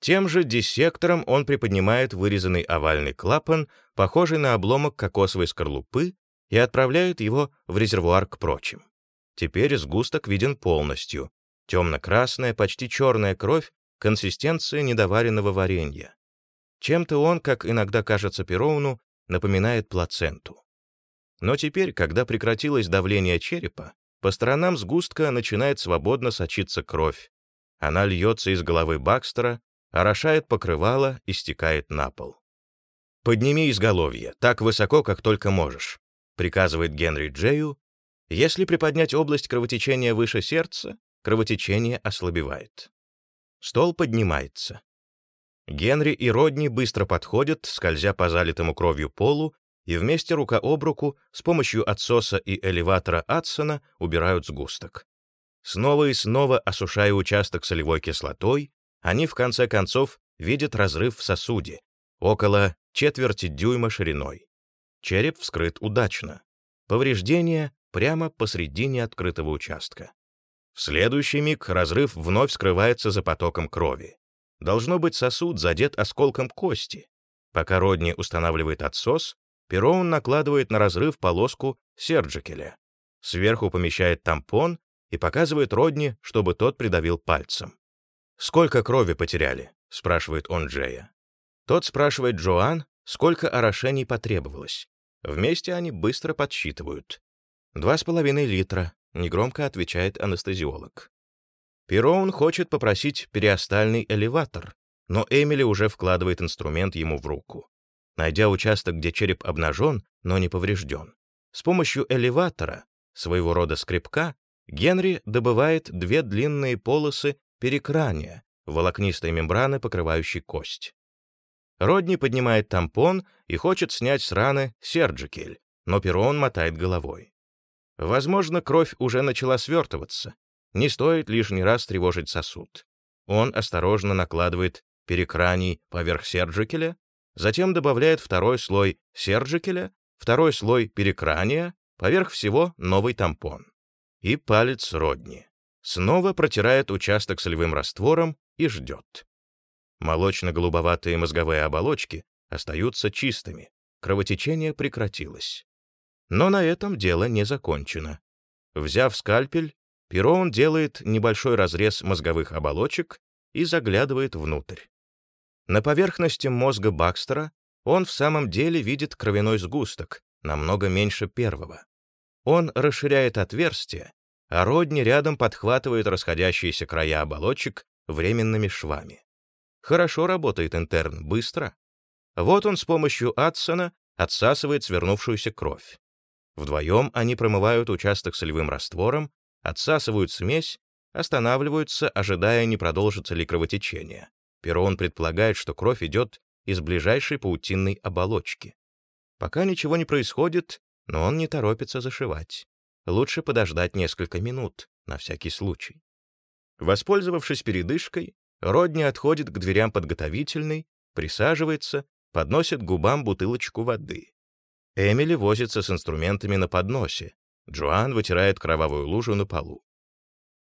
Тем же диссектором он приподнимает вырезанный овальный клапан, похожий на обломок кокосовой скорлупы, и отправляет его в резервуар к прочим. Теперь сгусток виден полностью. Темно-красная, почти черная кровь, консистенция недоваренного варенья. Чем-то он, как иногда кажется Пероуну, напоминает плаценту. Но теперь, когда прекратилось давление черепа, по сторонам сгустка начинает свободно сочиться кровь. Она льется из головы Бакстера, орошает покрывало и стекает на пол. «Подними изголовье, так высоко, как только можешь», приказывает Генри Джею. Если приподнять область кровотечения выше сердца, кровотечение ослабевает. Стол поднимается. Генри и Родни быстро подходят, скользя по залитому кровью полу, и вместе рука об руку с помощью отсоса и элеватора Адсона убирают сгусток. Снова и снова осушая участок солевой кислотой, они в конце концов видят разрыв в сосуде, около четверти дюйма шириной. Череп вскрыт удачно. Повреждение прямо посредине открытого участка. В следующий миг разрыв вновь скрывается за потоком крови. Должно быть, сосуд задет осколком кости. Пока Родни устанавливает отсос, Пероун накладывает на разрыв полоску серджикеля. Сверху помещает тампон и показывает Родни, чтобы тот придавил пальцем. «Сколько крови потеряли?» — спрашивает он Джея. Тот спрашивает Джоан, сколько орошений потребовалось. Вместе они быстро подсчитывают. «Два с половиной литра», — негромко отвечает анестезиолог. Пероун хочет попросить периостальный элеватор, но Эмили уже вкладывает инструмент ему в руку. Найдя участок, где череп обнажен, но не поврежден, с помощью элеватора, своего рода скребка, Генри добывает две длинные полосы перекрания, волокнистой мембраны, покрывающей кость. Родни поднимает тампон и хочет снять с раны серджикель, но Перон мотает головой. Возможно, кровь уже начала свертываться. Не стоит лишний раз тревожить сосуд. Он осторожно накладывает перекраний поверх серджикеля, затем добавляет второй слой серджикеля, второй слой перекрания, поверх всего новый тампон. И палец Родни. Снова протирает участок солевым раствором и ждет. Молочно-голубоватые мозговые оболочки остаются чистыми, кровотечение прекратилось. Но на этом дело не закончено. Взяв скальпель, Перон делает небольшой разрез мозговых оболочек и заглядывает внутрь. На поверхности мозга Бакстера он в самом деле видит кровяной сгусток, намного меньше первого. Он расширяет отверстие, а Родни рядом подхватывает расходящиеся края оболочек временными швами. Хорошо работает интерн, быстро. Вот он с помощью Адсона отсасывает свернувшуюся кровь. Вдвоем они промывают участок солевым раствором, отсасывают смесь, останавливаются, ожидая, не продолжится ли кровотечение. Перон предполагает, что кровь идет из ближайшей паутинной оболочки. Пока ничего не происходит, но он не торопится зашивать. Лучше подождать несколько минут, на всякий случай. Воспользовавшись передышкой, Родни отходит к дверям подготовительной, присаживается, подносит губам бутылочку воды. Эмили возится с инструментами на подносе. Джоан вытирает кровавую лужу на полу.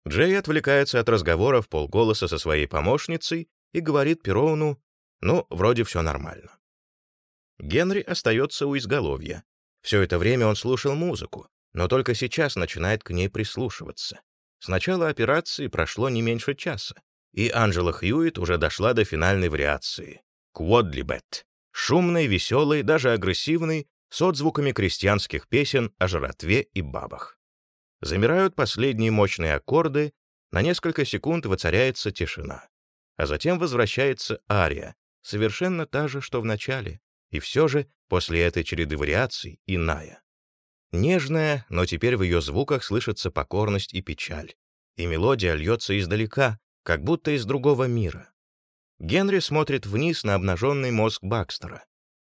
Джей отвлекается от разговора в полголоса со своей помощницей и говорит Пероуну, ну, вроде все нормально. Генри остается у изголовья. Все это время он слушал музыку, но только сейчас начинает к ней прислушиваться. С начала операции прошло не меньше часа и Анжела Хьюит уже дошла до финальной вариации — «Кводлибет», шумной, веселой, даже агрессивной, с отзвуками крестьянских песен о жратве и бабах. Замирают последние мощные аккорды, на несколько секунд воцаряется тишина, а затем возвращается ария, совершенно та же, что в начале, и все же после этой череды вариаций иная. Нежная, но теперь в ее звуках слышится покорность и печаль, и мелодия льется издалека, как будто из другого мира. Генри смотрит вниз на обнаженный мозг Бакстера.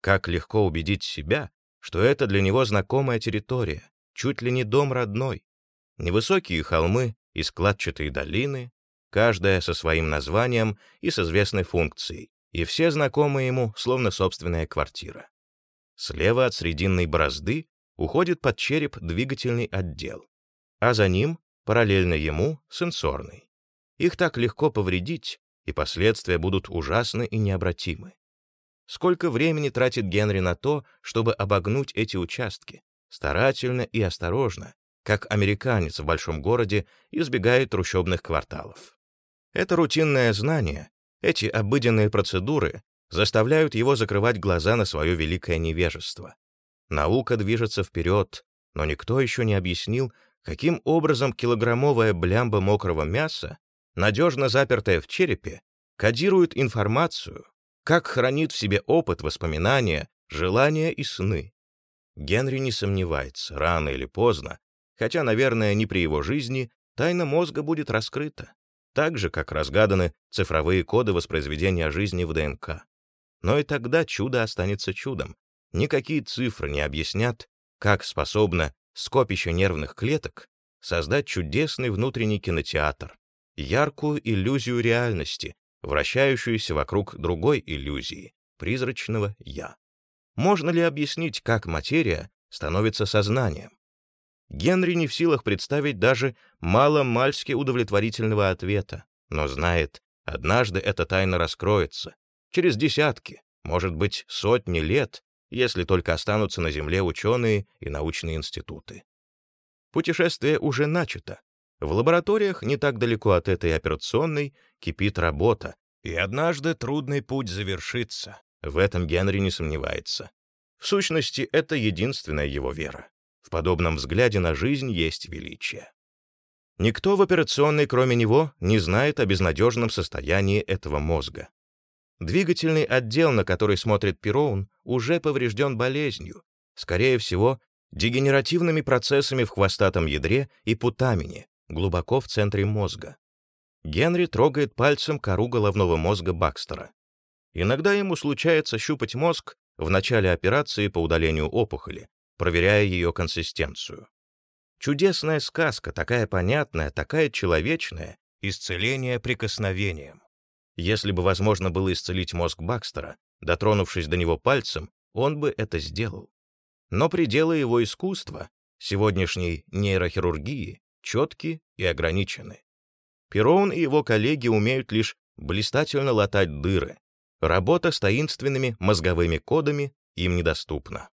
Как легко убедить себя, что это для него знакомая территория, чуть ли не дом родной. Невысокие холмы и складчатые долины, каждая со своим названием и с известной функцией, и все знакомы ему, словно собственная квартира. Слева от срединной борозды уходит под череп двигательный отдел, а за ним, параллельно ему, сенсорный. Их так легко повредить, и последствия будут ужасны и необратимы. Сколько времени тратит Генри на то, чтобы обогнуть эти участки, старательно и осторожно, как американец в большом городе избегает трущобных кварталов. Это рутинное знание, эти обыденные процедуры заставляют его закрывать глаза на свое великое невежество. Наука движется вперед, но никто еще не объяснил, каким образом килограммовая блямба мокрого мяса надежно запертая в черепе, кодирует информацию, как хранит в себе опыт, воспоминания, желания и сны. Генри не сомневается, рано или поздно, хотя, наверное, не при его жизни, тайна мозга будет раскрыта, так же, как разгаданы цифровые коды воспроизведения жизни в ДНК. Но и тогда чудо останется чудом. Никакие цифры не объяснят, как способно скопище нервных клеток создать чудесный внутренний кинотеатр, яркую иллюзию реальности, вращающуюся вокруг другой иллюзии, призрачного «я». Можно ли объяснить, как материя становится сознанием? Генри не в силах представить даже мало-мальски удовлетворительного ответа, но знает, однажды эта тайна раскроется. Через десятки, может быть, сотни лет, если только останутся на Земле ученые и научные институты. Путешествие уже начато. В лабораториях, не так далеко от этой операционной, кипит работа, и однажды трудный путь завершится. В этом Генри не сомневается. В сущности, это единственная его вера. В подобном взгляде на жизнь есть величие. Никто в операционной, кроме него, не знает о безнадежном состоянии этого мозга. Двигательный отдел, на который смотрит Пероун, уже поврежден болезнью, скорее всего, дегенеративными процессами в хвостатом ядре и путамине, глубоко в центре мозга. Генри трогает пальцем кору головного мозга Бакстера. Иногда ему случается щупать мозг в начале операции по удалению опухоли, проверяя ее консистенцию. Чудесная сказка, такая понятная, такая человечная, исцеление прикосновением. Если бы возможно было исцелить мозг Бакстера, дотронувшись до него пальцем, он бы это сделал. Но пределы его искусства, сегодняшней нейрохирургии, четки и ограничены. Перроун и его коллеги умеют лишь блистательно латать дыры, Работа с таинственными мозговыми кодами им недоступна.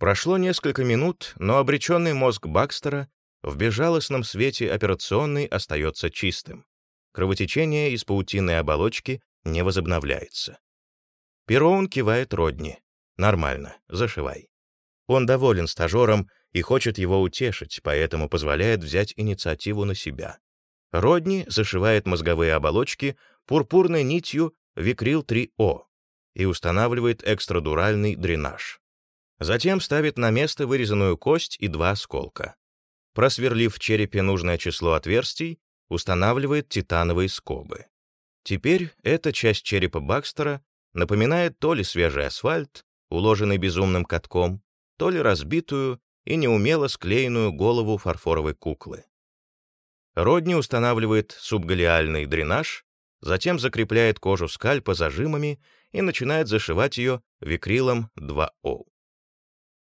Прошло несколько минут, но обреченный мозг Бакстера в безжалостном свете операционной остается чистым. Кровотечение из паутинной оболочки не возобновляется. Пероун кивает Родни. «Нормально, зашивай». Он доволен стажером и хочет его утешить, поэтому позволяет взять инициативу на себя. Родни зашивает мозговые оболочки пурпурной нитью Викрил-3О и устанавливает экстрадуральный дренаж. Затем ставит на место вырезанную кость и два осколка. Просверлив в черепе нужное число отверстий, устанавливает титановые скобы. Теперь эта часть черепа Бакстера напоминает то ли свежий асфальт, уложенный безумным катком, то ли разбитую и неумело склеенную голову фарфоровой куклы. Родни устанавливает субгалиальный дренаж затем закрепляет кожу скальпа зажимами и начинает зашивать ее викрилом 2О.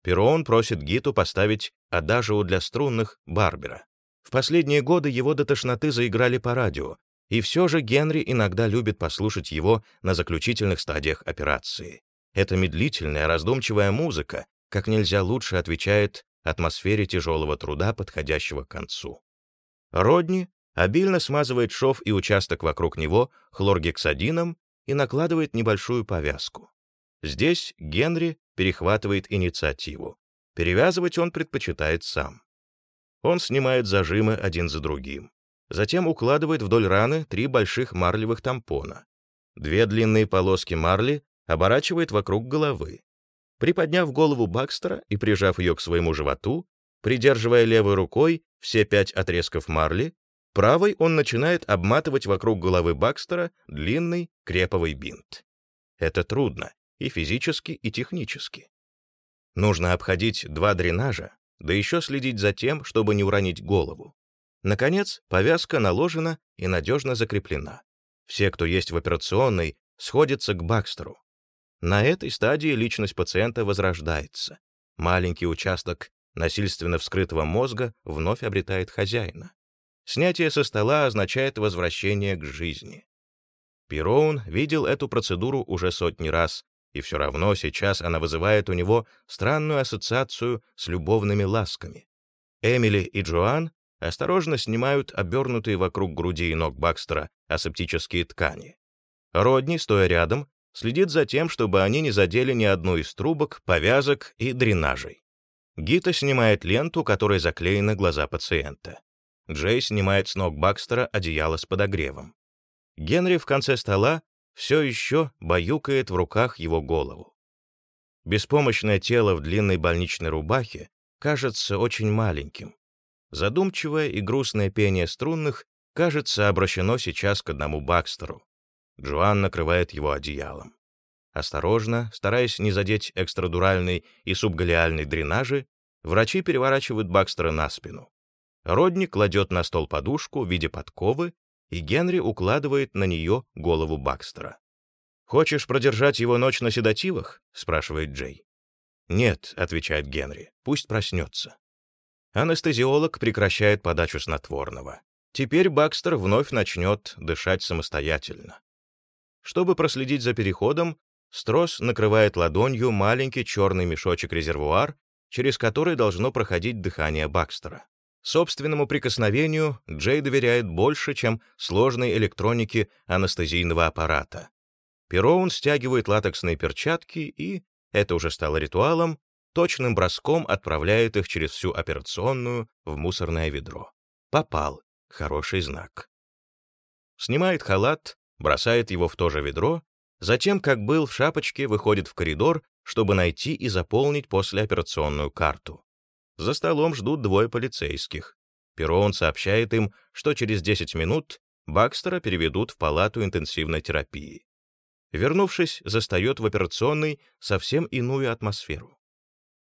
Перон просит Гиту поставить адажио для струнных Барбера. В последние годы его до тошноты заиграли по радио, и все же Генри иногда любит послушать его на заключительных стадиях операции. Эта медлительная, раздумчивая музыка как нельзя лучше отвечает атмосфере тяжелого труда, подходящего к концу. Родни обильно смазывает шов и участок вокруг него хлоргексадином и накладывает небольшую повязку. Здесь Генри перехватывает инициативу. Перевязывать он предпочитает сам. Он снимает зажимы один за другим. Затем укладывает вдоль раны три больших марлевых тампона. Две длинные полоски марли оборачивает вокруг головы. Приподняв голову Бакстера и прижав ее к своему животу, придерживая левой рукой все пять отрезков марли, Правой он начинает обматывать вокруг головы Бакстера длинный креповый бинт. Это трудно и физически, и технически. Нужно обходить два дренажа, да еще следить за тем, чтобы не уронить голову. Наконец, повязка наложена и надежно закреплена. Все, кто есть в операционной, сходятся к Бакстеру. На этой стадии личность пациента возрождается. Маленький участок насильственно вскрытого мозга вновь обретает хозяина. Снятие со стола означает возвращение к жизни. Пероун видел эту процедуру уже сотни раз, и все равно сейчас она вызывает у него странную ассоциацию с любовными ласками. Эмили и Джоан осторожно снимают обернутые вокруг груди и ног Бакстера асептические ткани. Родни, стоя рядом, следит за тем, чтобы они не задели ни одну из трубок, повязок и дренажей. Гита снимает ленту, которой заклеены глаза пациента. Джей снимает с ног Бакстера одеяло с подогревом. Генри в конце стола все еще баюкает в руках его голову. Беспомощное тело в длинной больничной рубахе кажется очень маленьким. Задумчивое и грустное пение струнных кажется обращено сейчас к одному Бакстеру. Джоан накрывает его одеялом. Осторожно, стараясь не задеть экстрадуральный и субгалиальный дренажи, врачи переворачивают Бакстера на спину. Родни кладет на стол подушку в виде подковы, и Генри укладывает на нее голову Бакстера. «Хочешь продержать его ночь на седативах?» — спрашивает Джей. «Нет», — отвечает Генри, — «пусть проснется». Анестезиолог прекращает подачу снотворного. Теперь Бакстер вновь начнет дышать самостоятельно. Чтобы проследить за переходом, Строс накрывает ладонью маленький черный мешочек-резервуар, через который должно проходить дыхание Бакстера. Собственному прикосновению Джей доверяет больше, чем сложной электронике анестезийного аппарата. Пероун стягивает латексные перчатки и, это уже стало ритуалом, точным броском отправляет их через всю операционную в мусорное ведро. Попал. Хороший знак. Снимает халат, бросает его в то же ведро, затем, как был в шапочке, выходит в коридор, чтобы найти и заполнить послеоперационную карту. За столом ждут двое полицейских. Пероун сообщает им, что через 10 минут Бакстера переведут в палату интенсивной терапии. Вернувшись, застает в операционной совсем иную атмосферу.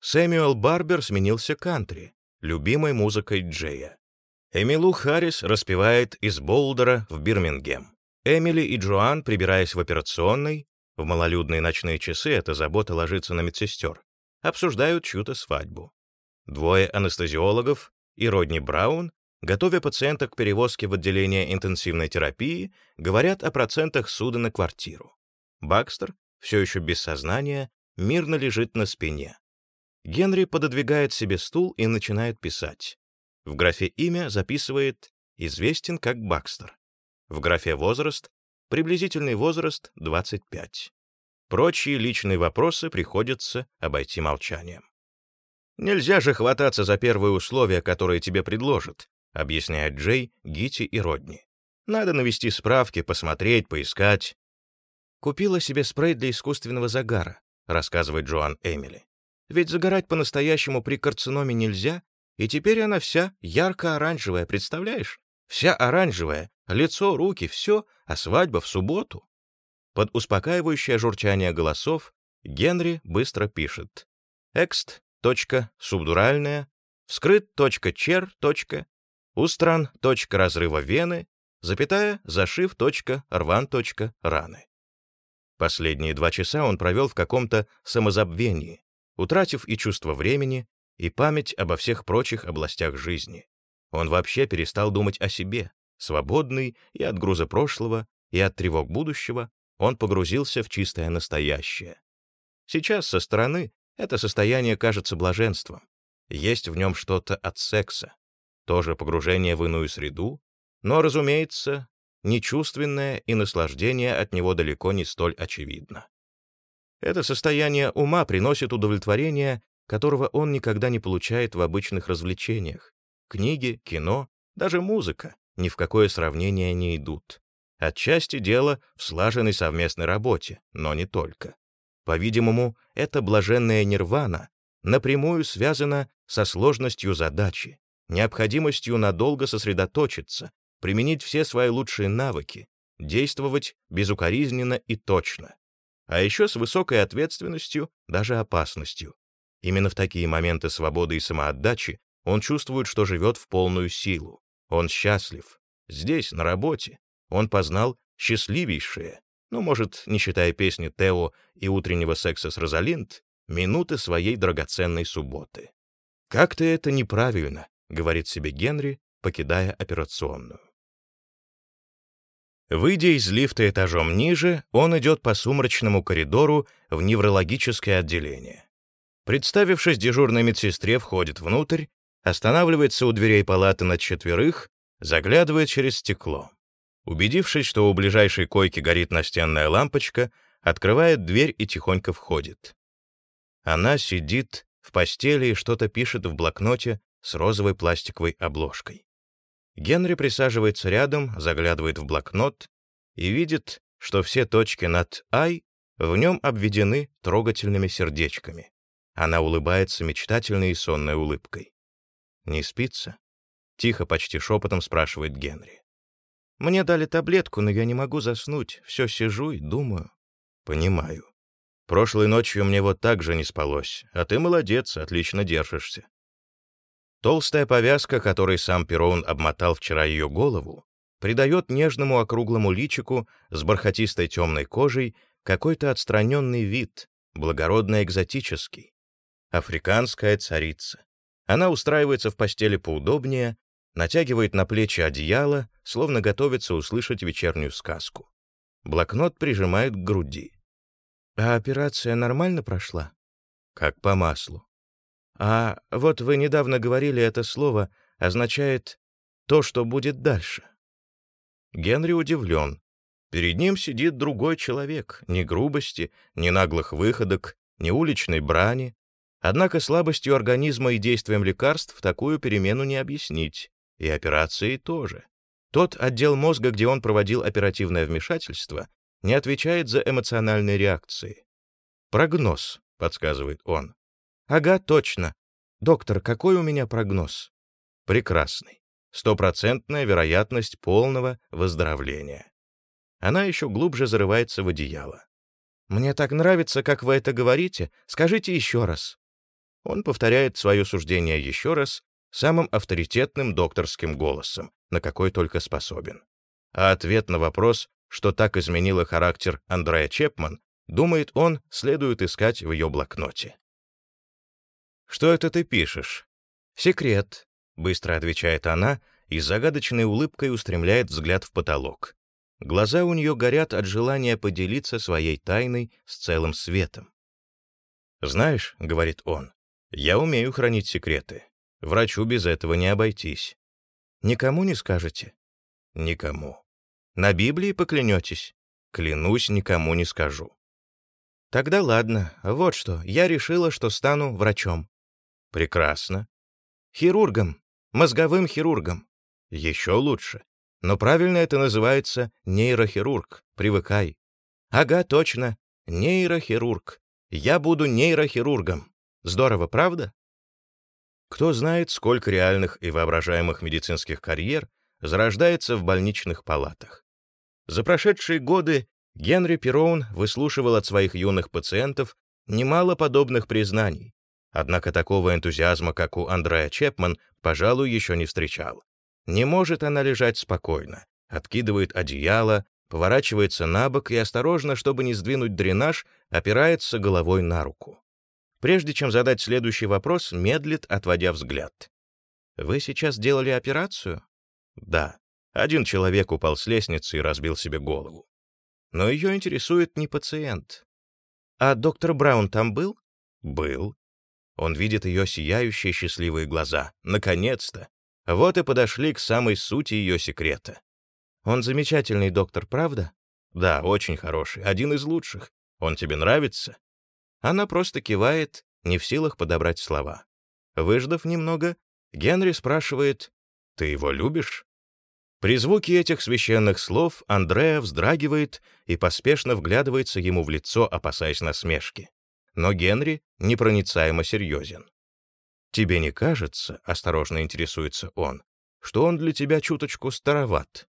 Сэмюэл Барбер сменился кантри, любимой музыкой Джея. Эмилу Харрис распевает из Болдера в Бирмингем. Эмили и Джоан, прибираясь в операционной, в малолюдные ночные часы эта забота ложится на медсестер, обсуждают чью-то свадьбу. Двое анестезиологов и Родни Браун, готовя пациента к перевозке в отделение интенсивной терапии, говорят о процентах суда на квартиру. Бакстер, все еще без сознания, мирно лежит на спине. Генри пододвигает себе стул и начинает писать. В графе «Имя» записывает «Известен как Бакстер». В графе «Возраст» — приблизительный возраст 25. Прочие личные вопросы приходится обойти молчанием. «Нельзя же хвататься за первые условия, которые тебе предложат», объясняют Джей, Гити и Родни. «Надо навести справки, посмотреть, поискать». «Купила себе спрей для искусственного загара», рассказывает Джоан Эмили. «Ведь загорать по-настоящему при карциноме нельзя, и теперь она вся ярко-оранжевая, представляешь? Вся оранжевая, лицо, руки, все, а свадьба в субботу. Под успокаивающее журчание голосов Генри быстро пишет. Экст. Субдуральная. Вскрыт. Чер. Устран. Разрыва вены. Запятая. Зашив. Рван. Раны. Последние два часа он провел в каком-то самозабвении, утратив и чувство времени, и память обо всех прочих областях жизни. Он вообще перестал думать о себе, свободный и от груза прошлого, и от тревог будущего, он погрузился в чистое настоящее. Сейчас со стороны это состояние кажется блаженством. Есть в нем что-то от секса, тоже погружение в иную среду, но, разумеется, нечувственное и наслаждение от него далеко не столь очевидно. Это состояние ума приносит удовлетворение которого он никогда не получает в обычных развлечениях. Книги, кино, даже музыка ни в какое сравнение не идут. Отчасти дело в слаженной совместной работе, но не только. По-видимому, эта блаженная нирвана напрямую связана со сложностью задачи, необходимостью надолго сосредоточиться, применить все свои лучшие навыки, действовать безукоризненно и точно, а еще с высокой ответственностью, даже опасностью, Именно в такие моменты свободы и самоотдачи он чувствует, что живет в полную силу. Он счастлив. Здесь, на работе, он познал счастливейшее, ну, может, не считая песни Тео и утреннего секса с Розалинд, минуты своей драгоценной субботы. «Как-то это неправильно», — говорит себе Генри, покидая операционную. Выйдя из лифта этажом ниже, он идет по сумрачному коридору в неврологическое отделение. Представившись дежурной медсестре, входит внутрь, останавливается у дверей палаты на четверых, заглядывает через стекло. Убедившись, что у ближайшей койки горит настенная лампочка, открывает дверь и тихонько входит. Она сидит в постели и что-то пишет в блокноте с розовой пластиковой обложкой. Генри присаживается рядом, заглядывает в блокнот и видит, что все точки над «ай» в нем обведены трогательными сердечками. Она улыбается мечтательной и сонной улыбкой. «Не спится?» — тихо, почти шепотом спрашивает Генри. «Мне дали таблетку, но я не могу заснуть. Все сижу и думаю». «Понимаю. Прошлой ночью мне вот так же не спалось, а ты молодец, отлично держишься». Толстая повязка, которой сам Перон обмотал вчера ее голову, придает нежному округлому личику с бархатистой темной кожей какой-то отстраненный вид, благородно-экзотический. Африканская царица. Она устраивается в постели поудобнее, натягивает на плечи одеяло, словно готовится услышать вечернюю сказку. Блокнот прижимает к груди. «А операция нормально прошла?» «Как по маслу». «А вот вы недавно говорили, это слово означает то, что будет дальше». Генри удивлен. Перед ним сидит другой человек, ни грубости, ни наглых выходок, ни уличной брани. Однако слабостью организма и действием лекарств такую перемену не объяснить. И операции тоже. Тот отдел мозга, где он проводил оперативное вмешательство, не отвечает за эмоциональные реакции. «Прогноз», — подсказывает он. «Ага, точно. Доктор, какой у меня прогноз?» «Прекрасный. Стопроцентная вероятность полного выздоровления». Она еще глубже зарывается в одеяло. «Мне так нравится, как вы это говорите. Скажите еще раз». Он повторяет свое суждение еще раз самым авторитетным докторским голосом, на какой только способен. А ответ на вопрос, что так изменило характер Андрея Чепман, думает он, следует искать в ее блокноте. «Что это ты пишешь?» «Секрет», — быстро отвечает она и с загадочной улыбкой устремляет взгляд в потолок. Глаза у нее горят от желания поделиться своей тайной с целым светом. «Знаешь», — говорит он, — «я умею хранить секреты. Врачу без этого не обойтись». «Никому не скажете?» «Никому». «На Библии поклянетесь?» «Клянусь, никому не скажу». «Тогда ладно. Вот что. Я решила, что стану врачом. Прекрасно. Хирургом, мозговым хирургом. Еще лучше. Но правильно это называется нейрохирург. Привыкай. Ага, точно. Нейрохирург. Я буду нейрохирургом. Здорово, правда? Кто знает, сколько реальных и воображаемых медицинских карьер зарождается в больничных палатах. За прошедшие годы Генри Перроун выслушивал от своих юных пациентов немало подобных признаний, Однако такого энтузиазма, как у Андрея Чепман, пожалуй, еще не встречал. Не может она лежать спокойно, откидывает одеяло, поворачивается на бок и осторожно, чтобы не сдвинуть дренаж, опирается головой на руку. Прежде чем задать следующий вопрос, медлит, отводя взгляд. «Вы сейчас делали операцию?» «Да. Один человек упал с лестницы и разбил себе голову. Но ее интересует не пациент. А доктор Браун там был?» «Был. Он видит ее сияющие счастливые глаза. Наконец-то! Вот и подошли к самой сути ее секрета. Он замечательный доктор, правда? Да, очень хороший, один из лучших. Он тебе нравится? Она просто кивает, не в силах подобрать слова. Выждав немного, Генри спрашивает, «Ты его любишь?» При звуке этих священных слов Андреа вздрагивает и поспешно вглядывается ему в лицо, опасаясь насмешки но Генри непроницаемо серьезен. «Тебе не кажется, — осторожно интересуется он, — что он для тебя чуточку староват?»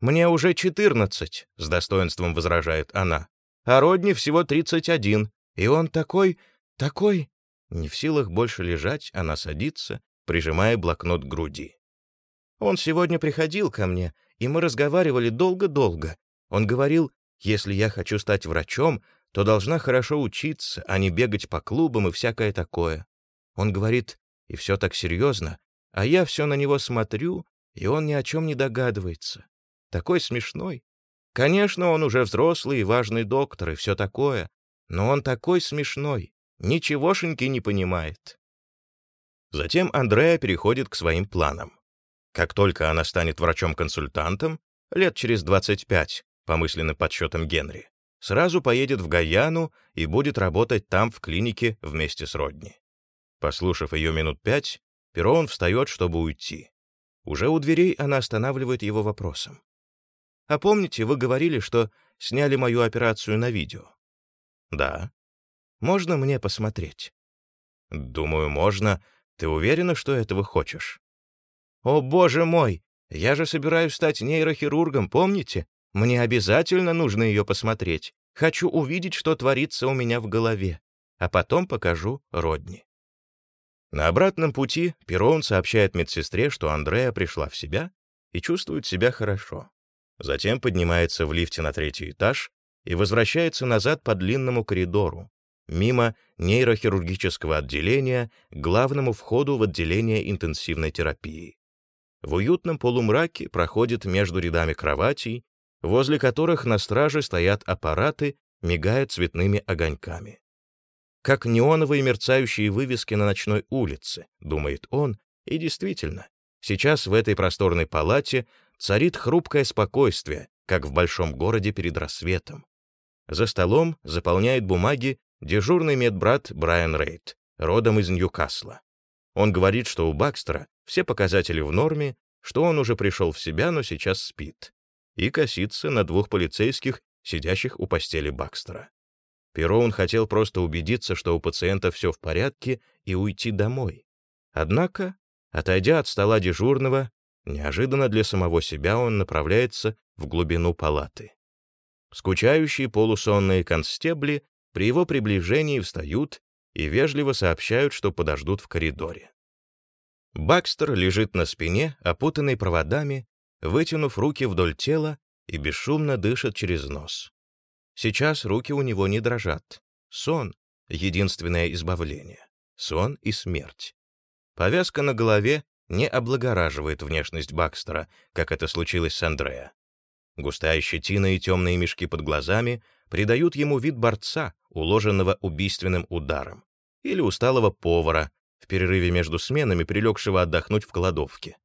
«Мне уже четырнадцать», — с достоинством возражает она, «а Родни всего тридцать один, и он такой, такой...» Не в силах больше лежать, она садится, прижимая блокнот к груди. «Он сегодня приходил ко мне, и мы разговаривали долго-долго. Он говорил, если я хочу стать врачом, то должна хорошо учиться, а не бегать по клубам и всякое такое. Он говорит, и все так серьезно, а я все на него смотрю, и он ни о чем не догадывается. Такой смешной. Конечно, он уже взрослый и важный доктор, и все такое, но он такой смешной, ничегошеньки не понимает. Затем Андреа переходит к своим планам. Как только она станет врачом-консультантом, лет через 25, по мысленным подсчетам Генри, сразу поедет в Гаяну и будет работать там в клинике вместе с Родни. Послушав ее минут пять, Перон встает, чтобы уйти. Уже у дверей она останавливает его вопросом. А помните, вы говорили, что сняли мою операцию на видео?» «Да». «Можно мне посмотреть?» «Думаю, можно. Ты уверена, что этого хочешь?» «О, боже мой! Я же собираюсь стать нейрохирургом, помните? Мне обязательно нужно ее посмотреть. Хочу увидеть, что творится у меня в голове. А потом покажу Родни». На обратном пути Перон сообщает медсестре, что Андрея пришла в себя и чувствует себя хорошо. Затем поднимается в лифте на третий этаж и возвращается назад по длинному коридору, мимо нейрохирургического отделения к главному входу в отделение интенсивной терапии. В уютном полумраке проходит между рядами кроватей, возле которых на страже стоят аппараты, мигая цветными огоньками. Как неоновые мерцающие вывески на ночной улице, думает он, и действительно, сейчас в этой просторной палате царит хрупкое спокойствие, как в большом городе перед рассветом. За столом заполняет бумаги дежурный медбрат Брайан Рейд, родом из Ньюкасла. Он говорит, что у Бакстера все показатели в норме, что он уже пришел в себя, но сейчас спит, и косится на двух полицейских, сидящих у постели Бакстера. Пероун хотел просто убедиться, что у пациента все в порядке, и уйти домой. Однако, отойдя от стола дежурного, неожиданно для самого себя он направляется в глубину палаты. Скучающие полусонные констебли при его приближении встают и вежливо сообщают, что подождут в коридоре. Бакстер лежит на спине, опутанный проводами, вытянув руки вдоль тела и бесшумно дышит через нос. Сейчас руки у него не дрожат. Сон — единственное избавление. Сон и смерть. Повязка на голове не облагораживает внешность Бакстера, как это случилось с Андреа. Густая щетина и темные мешки под глазами придают ему вид борца, уложенного убийственным ударом, или усталого повара, в перерыве между сменами прилегшего отдохнуть в кладовке.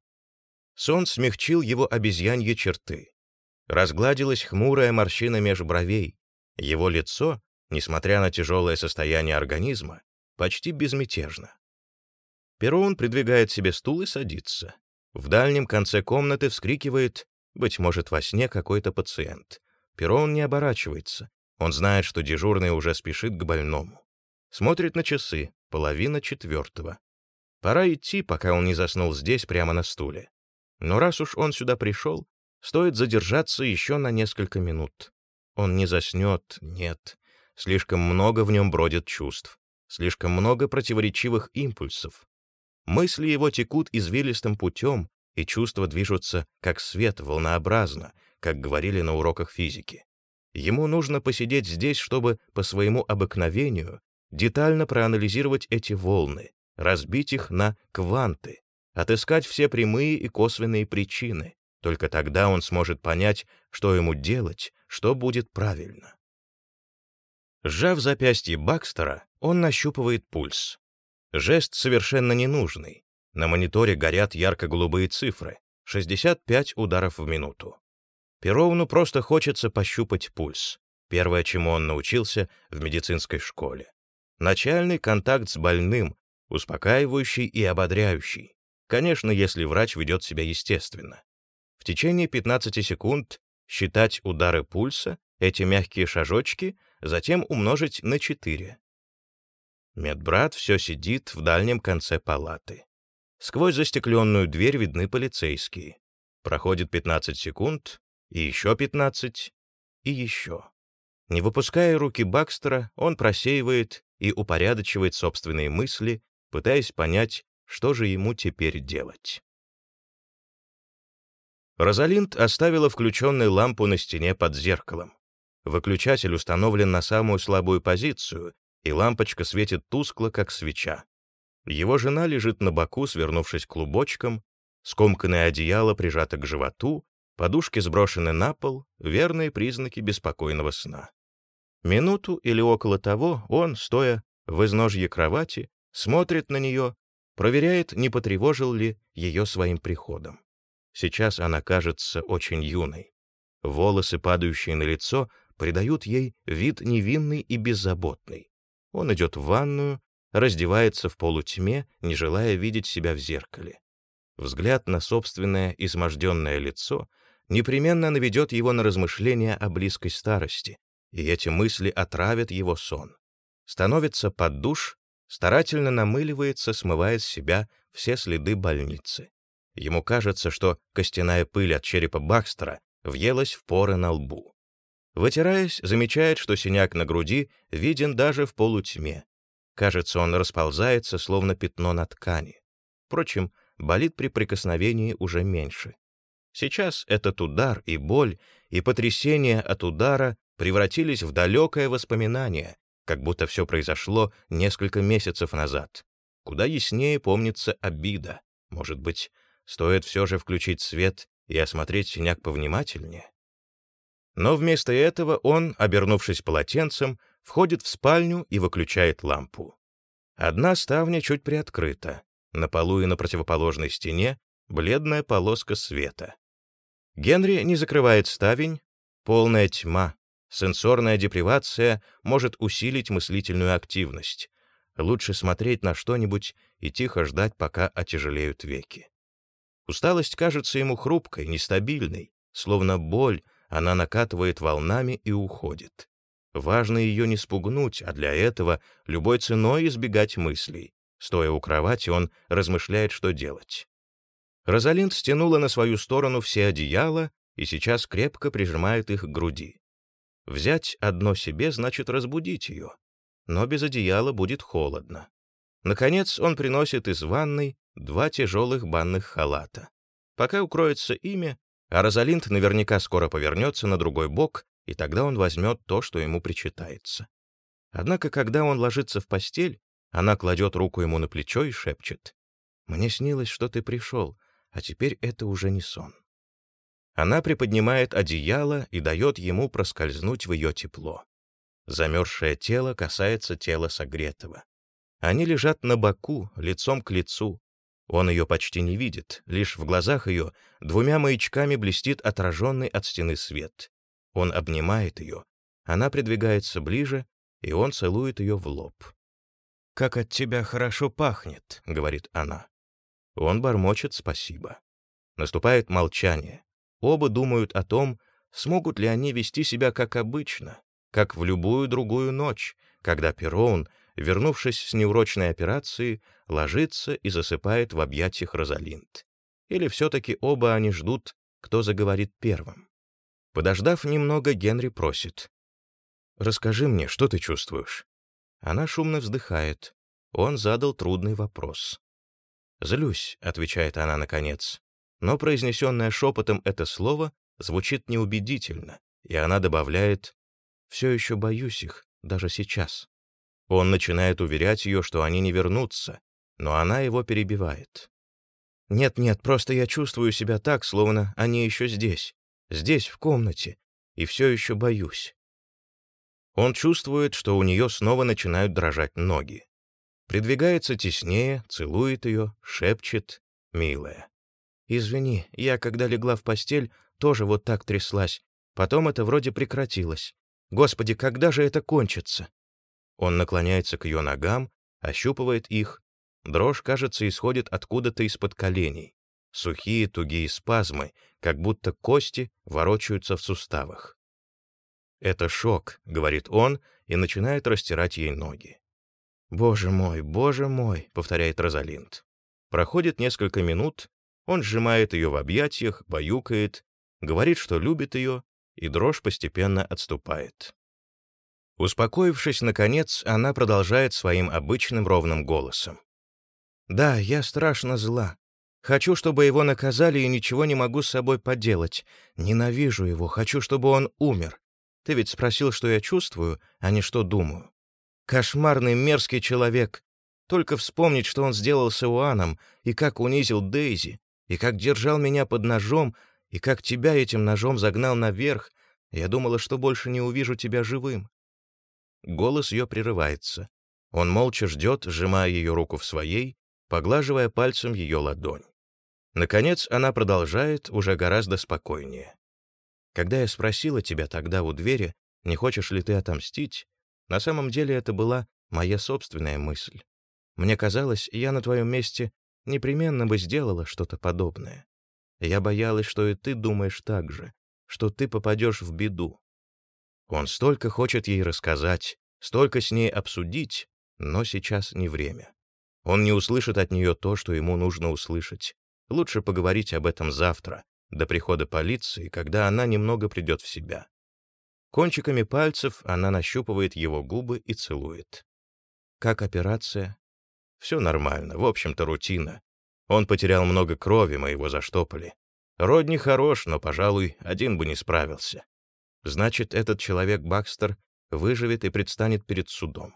Сон смягчил его обезьянье черты. Разгладилась хмурая морщина меж бровей. Его лицо, несмотря на тяжелое состояние организма, почти безмятежно. Перун придвигает себе стул и садится. В дальнем конце комнаты вскрикивает, быть может, во сне какой-то пациент. Перун не оборачивается. Он знает, что дежурный уже спешит к больному. Смотрит на часы, половина четвертого. Пора идти, пока он не заснул здесь, прямо на стуле. Но раз уж он сюда пришел, стоит задержаться еще на несколько минут. Он не заснет, нет. Слишком много в нем бродит чувств. Слишком много противоречивых импульсов. Мысли его текут извилистым путем, и чувства движутся как свет, волнообразно, как говорили на уроках физики. Ему нужно посидеть здесь, чтобы по своему обыкновению детально проанализировать эти волны, разбить их на кванты, отыскать все прямые и косвенные причины. Только тогда он сможет понять, что ему делать, что будет правильно. Сжав запястье Бакстера, он нащупывает пульс. Жест совершенно ненужный. На мониторе горят ярко-голубые цифры — 65 ударов в минуту. Перовну просто хочется пощупать пульс. Первое, чему он научился в медицинской школе. Начальный контакт с больным, успокаивающий и ободряющий. Конечно, если врач ведет себя естественно. В течение 15 секунд считать удары пульса, эти мягкие шажочки, затем умножить на 4. Медбрат все сидит в дальнем конце палаты. Сквозь застекленную дверь видны полицейские. Проходит 15 секунд, и еще 15, и еще. Не выпуская руки Бакстера, он просеивает и упорядочивает собственные мысли, пытаясь понять, что же ему теперь делать. Розалинд оставила включенной лампу на стене под зеркалом. Выключатель установлен на самую слабую позицию, и лампочка светит тускло, как свеча. Его жена лежит на боку, свернувшись клубочком, скомканное одеяло прижато к животу, подушки сброшены на пол, верные признаки беспокойного сна. Минуту или около того он, стоя в изножье кровати, смотрит на нее, проверяет, не потревожил ли ее своим приходом. Сейчас она кажется очень юной. Волосы, падающие на лицо, придают ей вид невинный и беззаботный. Он идет в ванную, раздевается в полутьме, не желая видеть себя в зеркале. Взгляд на собственное изможденное лицо непременно наведет его на размышления о близкой старости, и эти мысли отравят его сон. Становится под душ, старательно намыливается, смывая с себя все следы больницы. Ему кажется, что костяная пыль от черепа Бакстера въелась в поры на лбу. Вытираясь, замечает, что синяк на груди виден даже в полутьме. Кажется, он расползается, словно пятно на ткани. Впрочем, болит при прикосновении уже меньше. Сейчас этот удар и боль, и потрясение от удара превратились в далекое воспоминание, как будто все произошло несколько месяцев назад. Куда яснее помнится обида. Может быть, стоит все же включить свет и осмотреть синяк повнимательнее? Но вместо этого он, обернувшись полотенцем, входит в спальню и выключает лампу. Одна ставня чуть приоткрыта. На полу и на противоположной стене бледная полоска света. Генри не закрывает ставень, полная тьма, Сенсорная депривация может усилить мыслительную активность. Лучше смотреть на что-нибудь и тихо ждать, пока отяжелеют веки. Усталость кажется ему хрупкой, нестабильной, словно боль, она накатывает волнами и уходит. Важно ее не спугнуть, а для этого любой ценой избегать мыслей. Стоя у кровати, он размышляет, что делать. Розалинд стянула на свою сторону все одеяла и сейчас крепко прижимает их к груди. Взять одно себе значит разбудить ее, но без одеяла будет холодно. Наконец он приносит из ванной два тяжелых банных халата. Пока укроется ими, а Розалинд наверняка скоро повернется на другой бок, и тогда он возьмет то, что ему причитается. Однако, когда он ложится в постель, она кладет руку ему на плечо и шепчет. «Мне снилось, что ты пришел, а теперь это уже не сон». Она приподнимает одеяло и дает ему проскользнуть в ее тепло. Замерзшее тело касается тела согретого. Они лежат на боку, лицом к лицу. Он ее почти не видит, лишь в глазах ее двумя маячками блестит отраженный от стены свет. Он обнимает ее, она придвигается ближе, и он целует ее в лоб. «Как от тебя хорошо пахнет», — говорит она. Он бормочет спасибо. Наступает молчание. Оба думают о том, смогут ли они вести себя как обычно, как в любую другую ночь, когда Перроун, вернувшись с неурочной операции, ложится и засыпает в объятиях Розалинд. Или все-таки оба они ждут, кто заговорит первым. Подождав немного, Генри просит. «Расскажи мне, что ты чувствуешь?» Она шумно вздыхает. Он задал трудный вопрос. «Злюсь», — отвечает она наконец но произнесенное шепотом это слово звучит неубедительно, и она добавляет «все еще боюсь их, даже сейчас». Он начинает уверять ее, что они не вернутся, но она его перебивает. «Нет-нет, просто я чувствую себя так, словно они еще здесь, здесь, в комнате, и все еще боюсь». Он чувствует, что у нее снова начинают дрожать ноги. Придвигается теснее, целует ее, шепчет «Милая». «Извини, я, когда легла в постель, тоже вот так тряслась. Потом это вроде прекратилось. Господи, когда же это кончится?» Он наклоняется к ее ногам, ощупывает их. Дрожь, кажется, исходит откуда-то из-под коленей. Сухие тугие спазмы, как будто кости ворочаются в суставах. «Это шок», — говорит он и начинает растирать ей ноги. «Боже мой, боже мой», — повторяет Розалинд. Проходит несколько минут, он сжимает ее в объятиях, баюкает, говорит, что любит ее, и дрожь постепенно отступает. Успокоившись, наконец, она продолжает своим обычным ровным голосом. «Да, я страшно зла. Хочу, чтобы его наказали, и ничего не могу с собой поделать. Ненавижу его, хочу, чтобы он умер. Ты ведь спросил, что я чувствую, а не что думаю. Кошмарный мерзкий человек. Только вспомнить, что он сделал с Иоанном, и как унизил Дейзи, и как держал меня под ножом, и как тебя этим ножом загнал наверх, я думала, что больше не увижу тебя живым». Голос ее прерывается. Он молча ждет, сжимая ее руку в своей, поглаживая пальцем ее ладонь. Наконец она продолжает уже гораздо спокойнее. «Когда я спросила тебя тогда у двери, не хочешь ли ты отомстить, на самом деле это была моя собственная мысль. Мне казалось, я на твоем месте непременно бы сделала что-то подобное. Я боялась, что и ты думаешь так же, что ты попадешь в беду. Он столько хочет ей рассказать, столько с ней обсудить, но сейчас не время. Он не услышит от нее то, что ему нужно услышать. Лучше поговорить об этом завтра, до прихода полиции, когда она немного придет в себя. Кончиками пальцев она нащупывает его губы и целует. Как операция? Все нормально, в общем-то рутина. Он потерял много крови, мы его заштопали. Родни хорош, но, пожалуй, один бы не справился. Значит, этот человек Бакстер выживет и предстанет перед судом.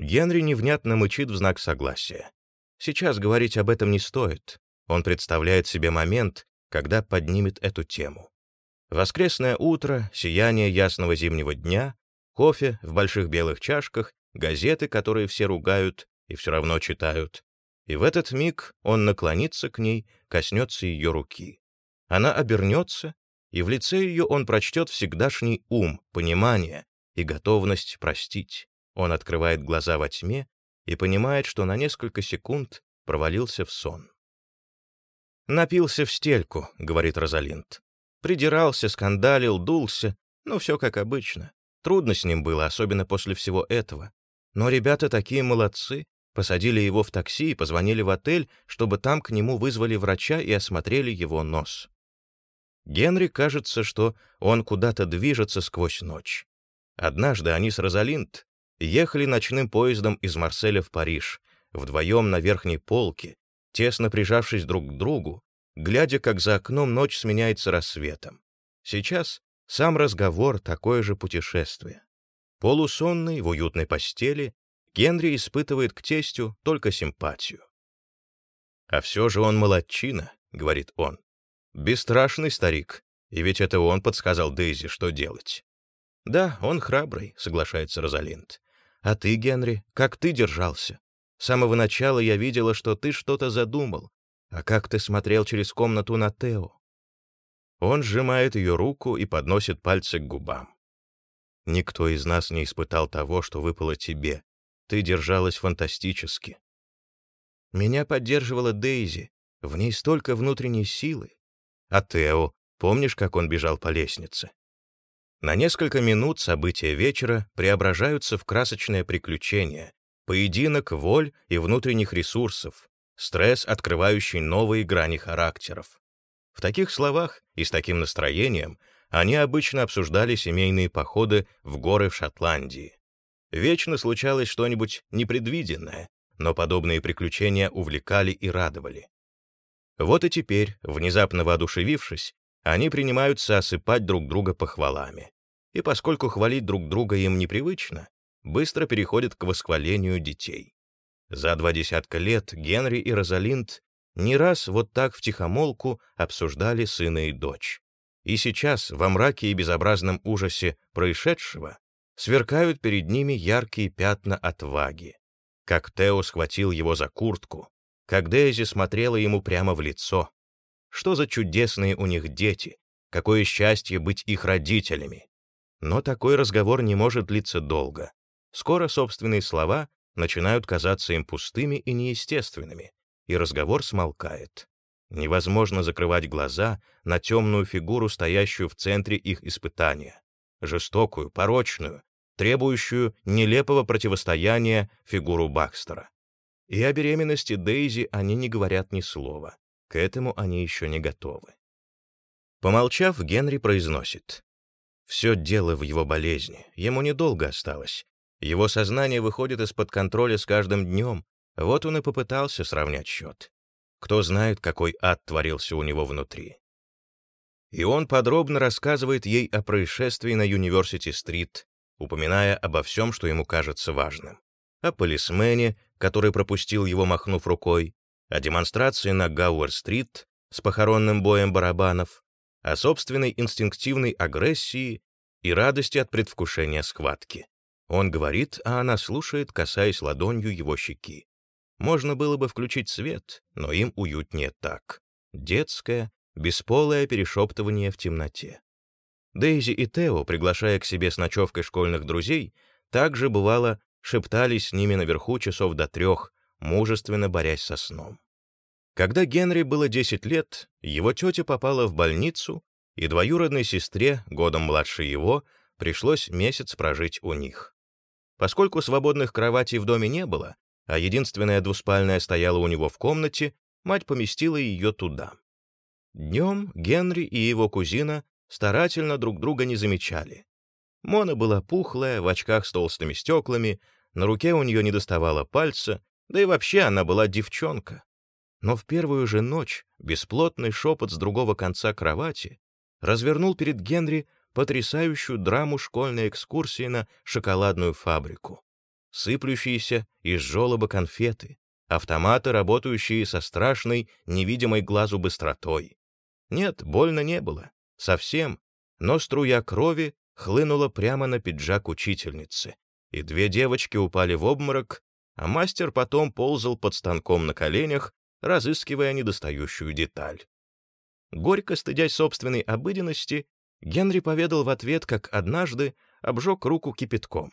Генри невнятно мычит в знак согласия. Сейчас говорить об этом не стоит. Он представляет себе момент, когда поднимет эту тему. Воскресное утро, сияние ясного зимнего дня, кофе в больших белых чашках, газеты, которые все ругают и все равно читают. И в этот миг он наклонится к ней, коснется ее руки. Она обернется, и в лице ее он прочтет всегдашний ум, понимание и готовность простить. Он открывает глаза во тьме и понимает, что на несколько секунд провалился в сон. «Напился в стельку», — говорит Розалинд. Придирался, скандалил, дулся, ну, все как обычно. Трудно с ним было, особенно после всего этого. Но ребята такие молодцы, посадили его в такси и позвонили в отель, чтобы там к нему вызвали врача и осмотрели его нос. Генри кажется, что он куда-то движется сквозь ночь. Однажды они с Розалинд ехали ночным поездом из Марселя в Париж, вдвоем на верхней полке, тесно прижавшись друг к другу, глядя, как за окном ночь сменяется рассветом. Сейчас сам разговор — такое же путешествие. Полусонный, в уютной постели, Генри испытывает к тестю только симпатию. «А все же он молодчина», — говорит он. «Бесстрашный старик, и ведь это он подсказал Дейзи, что делать». «Да, он храбрый», — соглашается Розалинд. «А ты, Генри, как ты держался? С самого начала я видела, что ты что-то задумал. А как ты смотрел через комнату на Тео?» Он сжимает ее руку и подносит пальцы к губам. «Никто из нас не испытал того, что выпало тебе. Ты держалась фантастически. Меня поддерживала Дейзи. В ней столько внутренней силы. А Тео, помнишь, как он бежал по лестнице? На несколько минут события вечера преображаются в красочное приключение, поединок воль и внутренних ресурсов, стресс, открывающий новые грани характеров. В таких словах и с таким настроением они обычно обсуждали семейные походы в горы в Шотландии. Вечно случалось что-нибудь непредвиденное, но подобные приключения увлекали и радовали. Вот и теперь, внезапно воодушевившись, они принимаются осыпать друг друга похвалами. И поскольку хвалить друг друга им непривычно, быстро переходят к восхвалению детей. За два десятка лет Генри и Розалинд не раз вот так втихомолку обсуждали сына и дочь. И сейчас, во мраке и безобразном ужасе происшедшего, сверкают перед ними яркие пятна отваги. Как Тео схватил его за куртку, как Дейзи смотрела ему прямо в лицо, что за чудесные у них дети, какое счастье быть их родителями. Но такой разговор не может длиться долго. Скоро собственные слова начинают казаться им пустыми и неестественными, и разговор смолкает. Невозможно закрывать глаза на темную фигуру, стоящую в центре их испытания, жестокую, порочную, требующую нелепого противостояния фигуру Бакстера. И о беременности Дейзи они не говорят ни слова. К этому они еще не готовы. Помолчав, Генри произносит. Все дело в его болезни. Ему недолго осталось. Его сознание выходит из-под контроля с каждым днем. Вот он и попытался сравнять счет. Кто знает, какой ад творился у него внутри. И он подробно рассказывает ей о происшествии на Юниверсити-стрит, упоминая обо всем, что ему кажется важным. О полисмене, который пропустил его, махнув рукой, о демонстрации на Гауэр-стрит с похоронным боем барабанов, о собственной инстинктивной агрессии и радости от предвкушения схватки. Он говорит, а она слушает, касаясь ладонью его щеки. Можно было бы включить свет, но им уютнее так. Детское, бесполое перешептывание в темноте. Дейзи и Тео, приглашая к себе с ночевкой школьных друзей, также, бывало, шептались с ними наверху часов до трех, мужественно борясь со сном. Когда Генри было 10 лет, его тетя попала в больницу, и двоюродной сестре, годом младше его, пришлось месяц прожить у них. Поскольку свободных кроватей в доме не было, а единственная двуспальная стояла у него в комнате, мать поместила ее туда. Днем Генри и его кузина старательно друг друга не замечали. Мона была пухлая, в очках с толстыми стеклами, на руке у нее не доставало пальца, да и вообще она была девчонка. Но в первую же ночь бесплотный шепот с другого конца кровати развернул перед Генри потрясающую драму школьной экскурсии на шоколадную фабрику. Сыплющиеся из желоба конфеты, автоматы, работающие со страшной, невидимой глазу быстротой. Нет, больно не было, совсем, но струя крови хлынула прямо на пиджак учительницы, и две девочки упали в обморок, а мастер потом ползал под станком на коленях, разыскивая недостающую деталь. Горько стыдясь собственной обыденности, Генри поведал в ответ, как однажды обжег руку кипятком.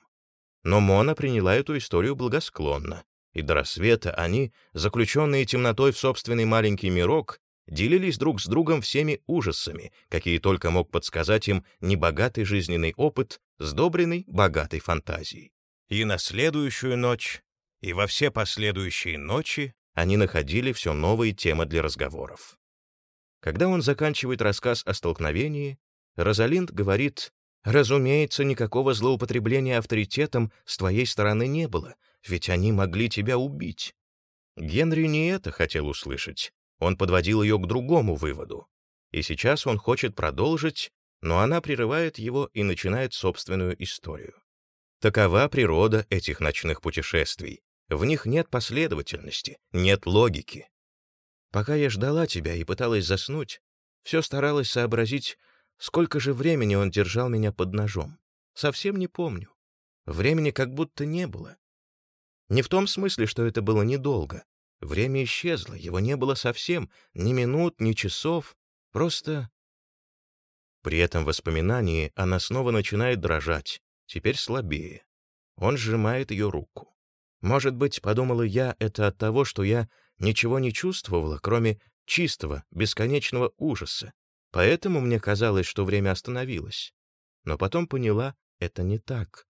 Но Мона приняла эту историю благосклонно, и до рассвета они, заключенные темнотой в собственный маленький мирок, делились друг с другом всеми ужасами, какие только мог подсказать им небогатый жизненный опыт, сдобренный богатой фантазией. И на следующую ночь, и во все последующие ночи они находили все новые темы для разговоров. Когда он заканчивает рассказ о столкновении, Розалинд говорит, «Разумеется, никакого злоупотребления авторитетом с твоей стороны не было, ведь они могли тебя убить». Генри не это хотел услышать. Он подводил ее к другому выводу. И сейчас он хочет продолжить, но она прерывает его и начинает собственную историю. Такова природа этих ночных путешествий. В них нет последовательности, нет логики. Пока я ждала тебя и пыталась заснуть, все старалась сообразить, Сколько же времени он держал меня под ножом? Совсем не помню. Времени как будто не было. Не в том смысле, что это было недолго. Время исчезло, его не было совсем, ни минут, ни часов, просто... При этом воспоминании она снова начинает дрожать, теперь слабее. Он сжимает ее руку. Может быть, подумала я, это от того, что я ничего не чувствовала, кроме чистого, бесконечного ужаса, Поэтому мне казалось, что время остановилось. Но потом поняла, это не так.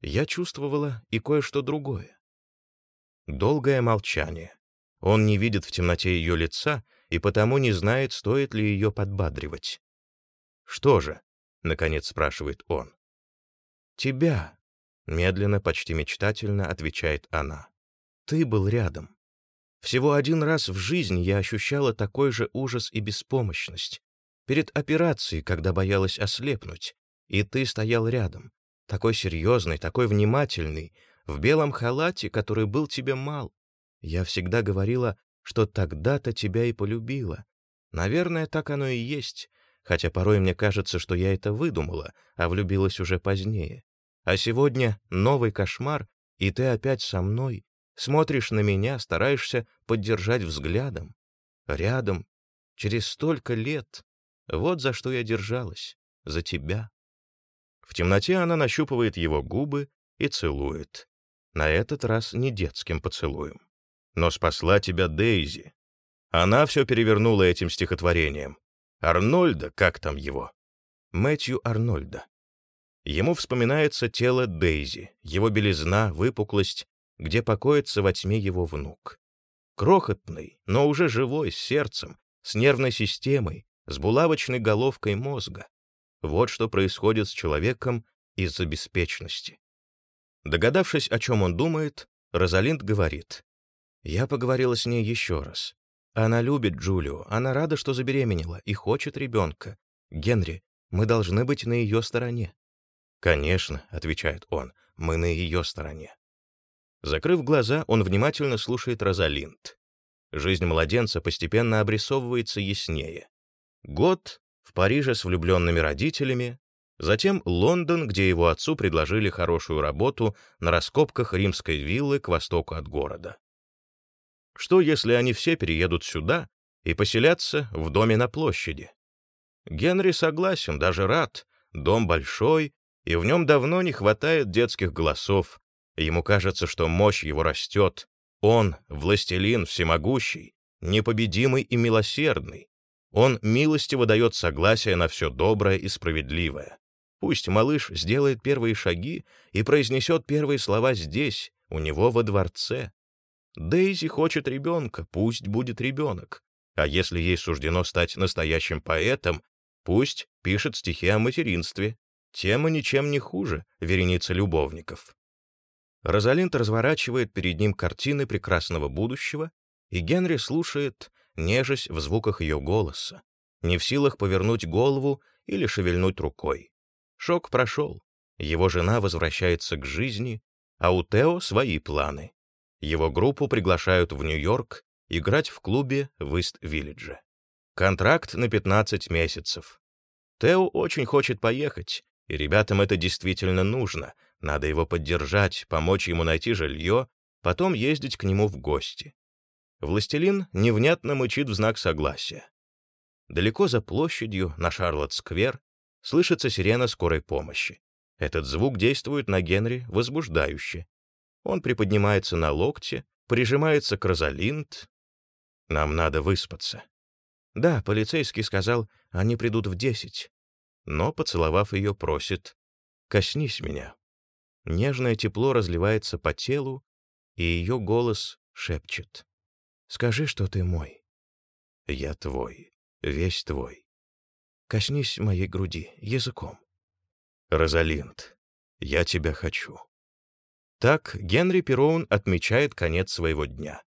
Я чувствовала и кое-что другое. Долгое молчание. Он не видит в темноте ее лица и потому не знает, стоит ли ее подбадривать. «Что же?» — наконец спрашивает он. «Тебя», — медленно, почти мечтательно отвечает она. «Ты был рядом. Всего один раз в жизни я ощущала такой же ужас и беспомощность, перед операцией, когда боялась ослепнуть, и ты стоял рядом, такой серьезный, такой внимательный, в белом халате, который был тебе мал. Я всегда говорила, что тогда-то тебя и полюбила. Наверное, так оно и есть, хотя порой мне кажется, что я это выдумала, а влюбилась уже позднее. А сегодня новый кошмар, и ты опять со мной, смотришь на меня, стараешься поддержать взглядом. Рядом, через столько лет. Вот за что я держалась. За тебя. В темноте она нащупывает его губы и целует. На этот раз не детским поцелуем. Но спасла тебя Дейзи. Она все перевернула этим стихотворением. Арнольда, как там его? Мэтью Арнольда. Ему вспоминается тело Дейзи, его белизна, выпуклость, где покоится во тьме его внук. Крохотный, но уже живой, с сердцем, с нервной системой, с булавочной головкой мозга. Вот что происходит с человеком из-за беспечности. Догадавшись, о чем он думает, Розалинд говорит. «Я поговорила с ней еще раз. Она любит Джулию, она рада, что забеременела, и хочет ребенка. Генри, мы должны быть на ее стороне». «Конечно», — отвечает он, — «мы на ее стороне». Закрыв глаза, он внимательно слушает Розалинд. Жизнь младенца постепенно обрисовывается яснее. Год в Париже с влюбленными родителями, затем Лондон, где его отцу предложили хорошую работу на раскопках римской виллы к востоку от города. Что, если они все переедут сюда и поселятся в доме на площади? Генри согласен, даже рад. Дом большой, и в нем давно не хватает детских голосов. Ему кажется, что мощь его растет. Он, властелин всемогущий, непобедимый и милосердный. Он милостиво дает согласие на все доброе и справедливое. Пусть малыш сделает первые шаги и произнесет первые слова здесь, у него во дворце. Дейзи хочет ребенка, пусть будет ребенок. А если ей суждено стать настоящим поэтом, пусть пишет стихи о материнстве. Тема ничем не хуже вереница любовников. Розалинд разворачивает перед ним картины прекрасного будущего, и Генри слушает, нежесть в звуках ее голоса, не в силах повернуть голову или шевельнуть рукой. Шок прошел. Его жена возвращается к жизни, а у Тео свои планы. Его группу приглашают в Нью-Йорк играть в клубе в Ист-Виллидже. Контракт на 15 месяцев. Тео очень хочет поехать, и ребятам это действительно нужно. Надо его поддержать, помочь ему найти жилье, потом ездить к нему в гости. Властелин невнятно мычит в знак согласия. Далеко за площадью, на Шарлотт-сквер, слышится сирена скорой помощи. Этот звук действует на Генри возбуждающе. Он приподнимается на локте, прижимается к Розалинд. «Нам надо выспаться». «Да, полицейский сказал, они придут в десять». Но, поцеловав ее, просит «Коснись меня». Нежное тепло разливается по телу, и ее голос шепчет «Скажи, что ты мой». «Я твой, весь твой». «Коснись моей груди языком». «Розалинд, я тебя хочу». Так Генри Пероун отмечает конец своего дня.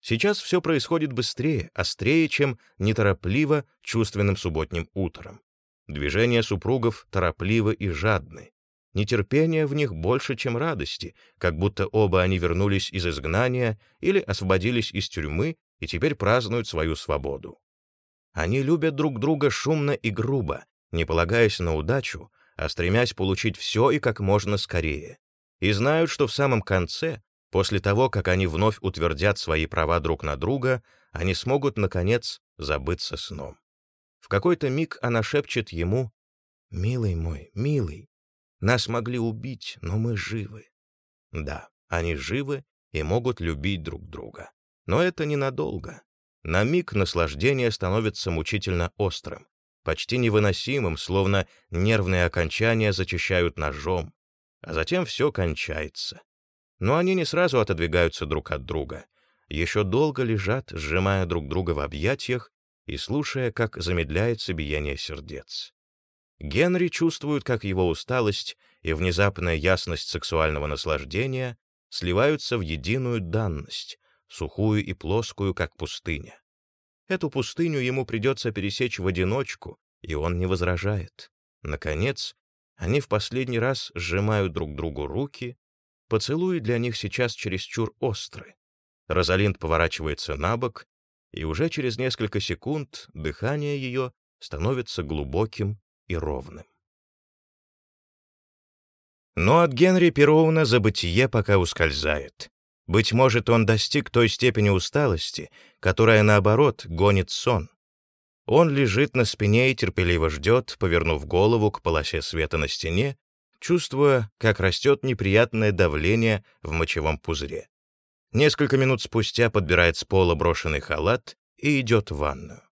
Сейчас все происходит быстрее, острее, чем неторопливо чувственным субботним утром. Движения супругов торопливы и жадны. Нетерпение в них больше, чем радости, как будто оба они вернулись из изгнания или освободились из тюрьмы и теперь празднуют свою свободу. Они любят друг друга шумно и грубо, не полагаясь на удачу, а стремясь получить все и как можно скорее и знают, что в самом конце, после того, как они вновь утвердят свои права друг на друга, они смогут, наконец, забыться сном. В какой-то миг она шепчет ему «Милый мой, милый, нас могли убить, но мы живы». Да, они живы и могут любить друг друга. Но это ненадолго. На миг наслаждение становится мучительно острым, почти невыносимым, словно нервные окончания зачищают ножом, а затем все кончается. Но они не сразу отодвигаются друг от друга. Еще долго лежат, сжимая друг друга в объятиях и слушая, как замедляется биение сердец. Генри чувствует, как его усталость и внезапная ясность сексуального наслаждения сливаются в единую данность, сухую и плоскую, как пустыня. Эту пустыню ему придется пересечь в одиночку, и он не возражает. Наконец, они в последний раз сжимают друг другу руки, поцелуи для них сейчас чересчур остры. Розалинд поворачивается на бок, и уже через несколько секунд дыхание ее становится глубоким и ровным. Но от Генри Пероуна забытие пока ускользает. Быть может, он достиг той степени усталости, которая, наоборот, гонит сон. Он лежит на спине и терпеливо ждет, повернув голову к полосе света на стене, чувствуя, как растет неприятное давление в мочевом пузыре. Несколько минут спустя подбирает с пола брошенный халат и идет в ванную.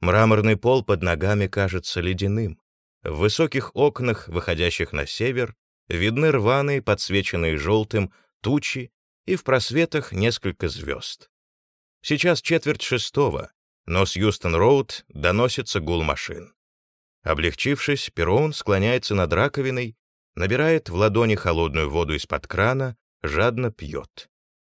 Мраморный пол под ногами кажется ледяным. В высоких окнах, выходящих на север, видны рваные, подсвеченные желтым, тучи, и в просветах несколько звезд. Сейчас четверть шестого, но с Юстон-Роуд доносится гул машин. Облегчившись, Перроун склоняется над раковиной, набирает в ладони холодную воду из-под крана, жадно пьет.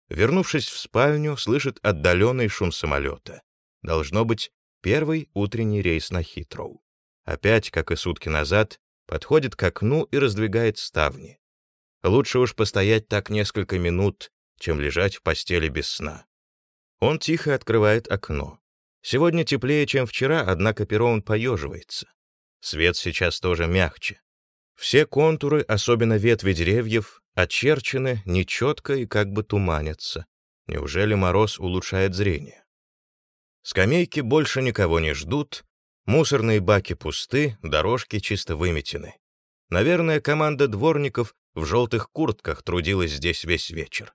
Вернувшись в спальню, слышит отдаленный шум самолета. Должно быть, первый утренний рейс на Хитроу. Опять, как и сутки назад, подходит к окну и раздвигает ставни. Лучше уж постоять так несколько минут, чем лежать в постели без сна. Он тихо открывает окно. Сегодня теплее, чем вчера, однако Перроун поеживается. Свет сейчас тоже мягче. Все контуры, особенно ветви деревьев, очерчены нечетко и как бы туманятся. Неужели мороз улучшает зрение? Скамейки больше никого не ждут, мусорные баки пусты, дорожки чисто выметены. Наверное, команда дворников в желтых куртках трудилась здесь весь вечер.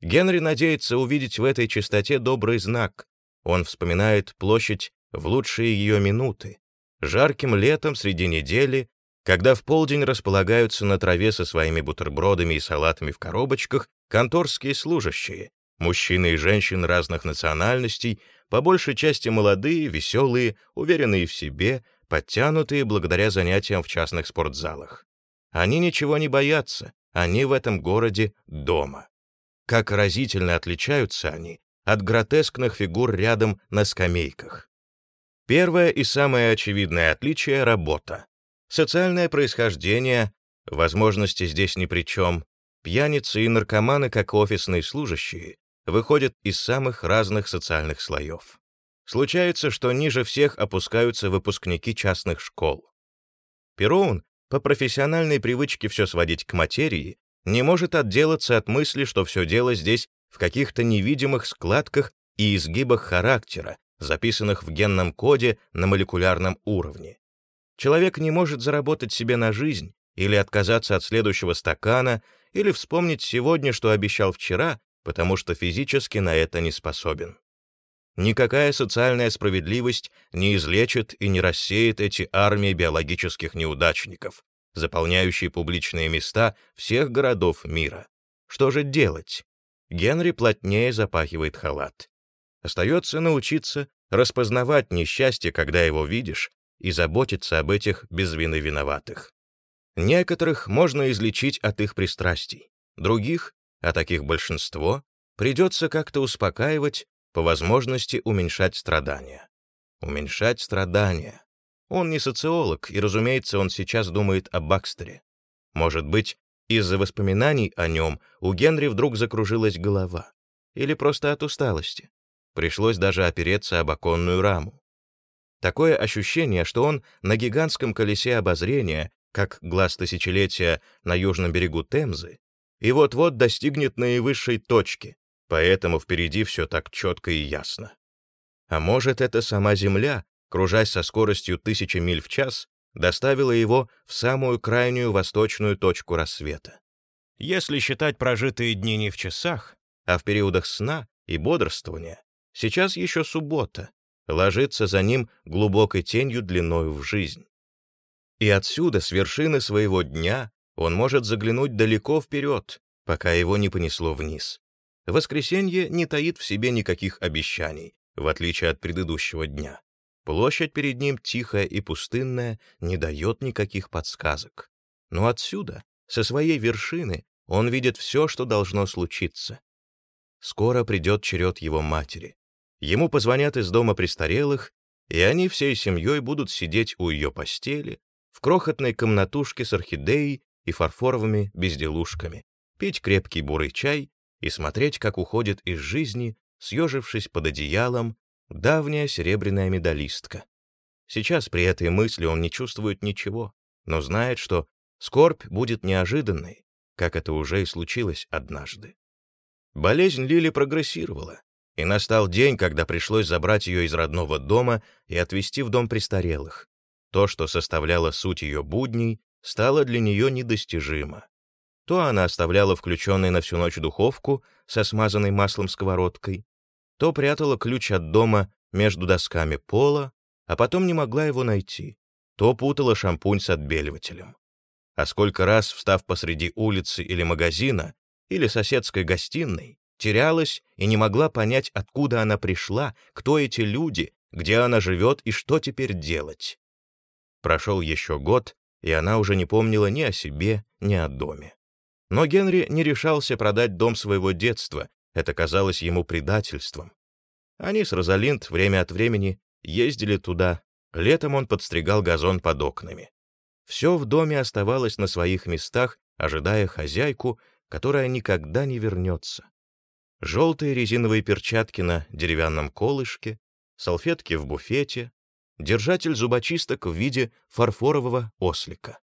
Генри надеется увидеть в этой чистоте добрый знак, Он вспоминает площадь в лучшие ее минуты, жарким летом среди недели, когда в полдень располагаются на траве со своими бутербродами и салатами в коробочках конторские служащие, мужчины и женщины разных национальностей, по большей части молодые, веселые, уверенные в себе, подтянутые благодаря занятиям в частных спортзалах. Они ничего не боятся, они в этом городе дома. Как разительно отличаются они от гротескных фигур рядом на скамейках. Первое и самое очевидное отличие — работа. Социальное происхождение, возможности здесь ни при чем, пьяницы и наркоманы, как офисные служащие, выходят из самых разных социальных слоев. Случается, что ниже всех опускаются выпускники частных школ. Пероун, по профессиональной привычке все сводить к материи, не может отделаться от мысли, что все дело здесь в каких-то невидимых складках и изгибах характера, записанных в генном коде на молекулярном уровне. Человек не может заработать себе на жизнь или отказаться от следующего стакана, или вспомнить сегодня, что обещал вчера, потому что физически на это не способен. Никакая социальная справедливость не излечит и не рассеет эти армии биологических неудачников, заполняющие публичные места всех городов мира. Что же делать? Генри плотнее запахивает халат. Остается научиться распознавать несчастье, когда его видишь, и заботиться об этих без вины виноватых. Некоторых можно излечить от их пристрастий, других, а таких большинство, придется как-то успокаивать, по возможности уменьшать страдания. Уменьшать страдания. Он не социолог, и, разумеется, он сейчас думает о Бакстере. Может быть, из-за воспоминаний о нем у Генри вдруг закружилась голова. Или просто от усталости. Пришлось даже опереться об оконную раму. Такое ощущение, что он на гигантском колесе обозрения, как глаз тысячелетия на южном берегу Темзы, и вот-вот достигнет наивысшей точки, поэтому впереди все так четко и ясно. А может, это сама Земля, кружась со скоростью тысячи миль в час, доставила его в самую крайнюю восточную точку рассвета. Если считать прожитые дни не в часах, а в периодах сна и бодрствования, сейчас еще суббота, ложится за ним глубокой тенью длиною в жизнь. И отсюда, с вершины своего дня, он может заглянуть далеко вперед, пока его не понесло вниз. Воскресенье не таит в себе никаких обещаний, в отличие от предыдущего дня. Площадь перед ним тихая и пустынная, не дает никаких подсказок. Но отсюда, со своей вершины, он видит все, что должно случиться. Скоро придет черед его матери. Ему позвонят из дома престарелых, и они всей семьей будут сидеть у ее постели, в крохотной комнатушке с орхидеей и фарфоровыми безделушками, пить крепкий бурый чай и смотреть, как уходит из жизни, съежившись под одеялом, давняя серебряная медалистка. Сейчас при этой мысли он не чувствует ничего, но знает, что скорбь будет неожиданной, как это уже и случилось однажды. Болезнь Лили прогрессировала, и настал день, когда пришлось забрать ее из родного дома и отвезти в дом престарелых. То, что составляло суть ее будней, стало для нее недостижимо. То она оставляла включенной на всю ночь духовку со смазанной маслом сковородкой, то прятала ключ от дома между досками пола, а потом не могла его найти, то путала шампунь с отбеливателем. А сколько раз, встав посреди улицы или магазина, или соседской гостиной, терялась и не могла понять, откуда она пришла, кто эти люди, где она живет и что теперь делать. Прошел еще год, и она уже не помнила ни о себе, ни о доме. Но Генри не решался продать дом своего детства, это казалось ему предательством. Они с Розалинд время от времени ездили туда, летом он подстригал газон под окнами. Все в доме оставалось на своих местах, ожидая хозяйку, которая никогда не вернется. Желтые резиновые перчатки на деревянном колышке, салфетки в буфете, держатель зубочисток в виде фарфорового ослика.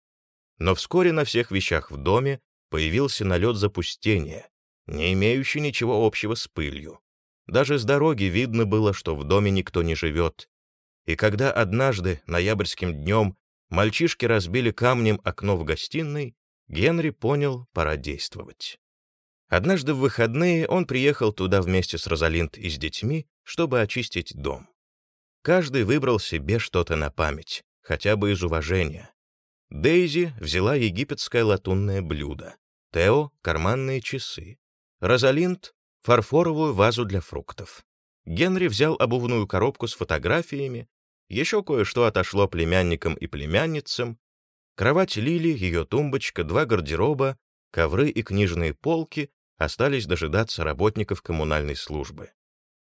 Но вскоре на всех вещах в доме появился налет запустения, не имеющий ничего общего с пылью. Даже с дороги видно было, что в доме никто не живет. И когда однажды, ноябрьским днем, мальчишки разбили камнем окно в гостиной, Генри понял, пора действовать. Однажды в выходные он приехал туда вместе с Розалинд и с детьми чтобы очистить дом. Каждый выбрал себе что-то на память, хотя бы из уважения. Дейзи взяла египетское латунное блюдо, Тео — карманные часы, Розалинд — фарфоровую вазу для фруктов. Генри взял обувную коробку с фотографиями, еще кое-что отошло племянникам и племянницам, кровать Лили, ее тумбочка, два гардероба, ковры и книжные полки остались дожидаться работников коммунальной службы.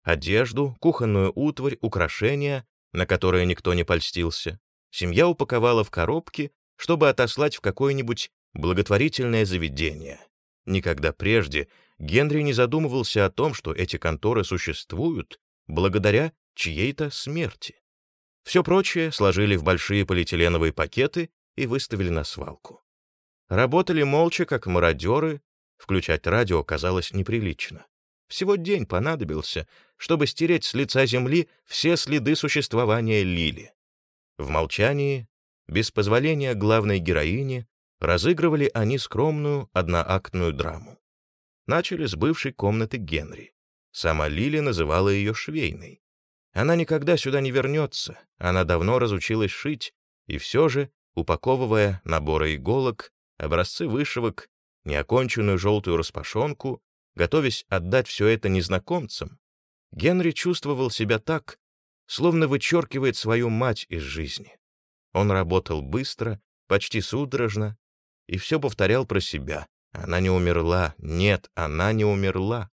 Одежду, кухонную утварь, украшения, на которые никто не польстился, семья упаковала в коробки, чтобы отослать в какое-нибудь благотворительное заведение. Никогда прежде Генри не задумывался о том, что эти конторы существуют благодаря чьей-то смерти. Все прочее сложили в большие полиэтиленовые пакеты и выставили на свалку. Работали молча, как мародеры, включать радио казалось неприлично. Всего день понадобился, чтобы стереть с лица земли все следы существования Лили. В молчании, без позволения главной героини, разыгрывали они скромную одноактную драму. Начали с бывшей комнаты Генри. Сама Лили называла ее швейной. Она никогда сюда не вернется, она давно разучилась шить, и все же, упаковывая наборы иголок, образцы вышивок, неоконченную желтую распашонку, готовясь отдать все это незнакомцам, Генри чувствовал себя так, словно вычеркивает свою мать из жизни. Он работал быстро, почти судорожно, и все повторял про себя. Она не умерла, нет, она не умерла.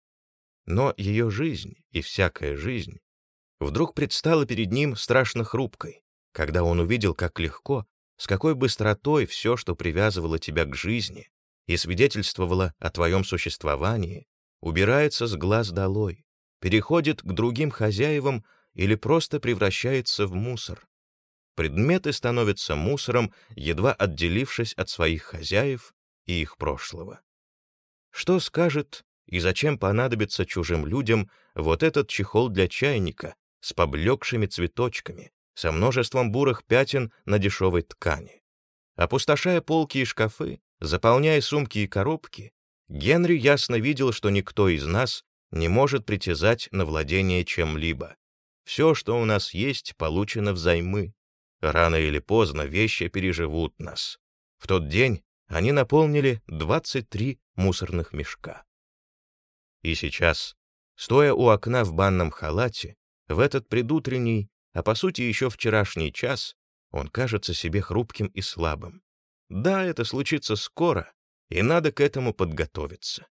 Но ее жизнь и всякая жизнь вдруг предстала перед ним страшно хрупкой, когда он увидел, как легко, с какой быстротой все, что привязывало тебя к жизни и свидетельствовало о твоем существовании, убирается с глаз долой, переходит к другим хозяевам или просто превращается в мусор. Предметы становятся мусором, едва отделившись от своих хозяев и их прошлого. Что скажет и зачем понадобится чужим людям вот этот чехол для чайника с поблекшими цветочками, со множеством бурых пятен на дешевой ткани? Опустошая полки и шкафы, заполняя сумки и коробки, Генри ясно видел, что никто из нас не может притязать на владение чем-либо. Все, что у нас есть, получено взаймы. Рано или поздно вещи переживут нас. В тот день они наполнили 23 мусорных мешка. И сейчас, стоя у окна в банном халате, в этот предутренний, а по сути еще вчерашний час, он кажется себе хрупким и слабым. Да, это случится скоро, и надо к этому подготовиться.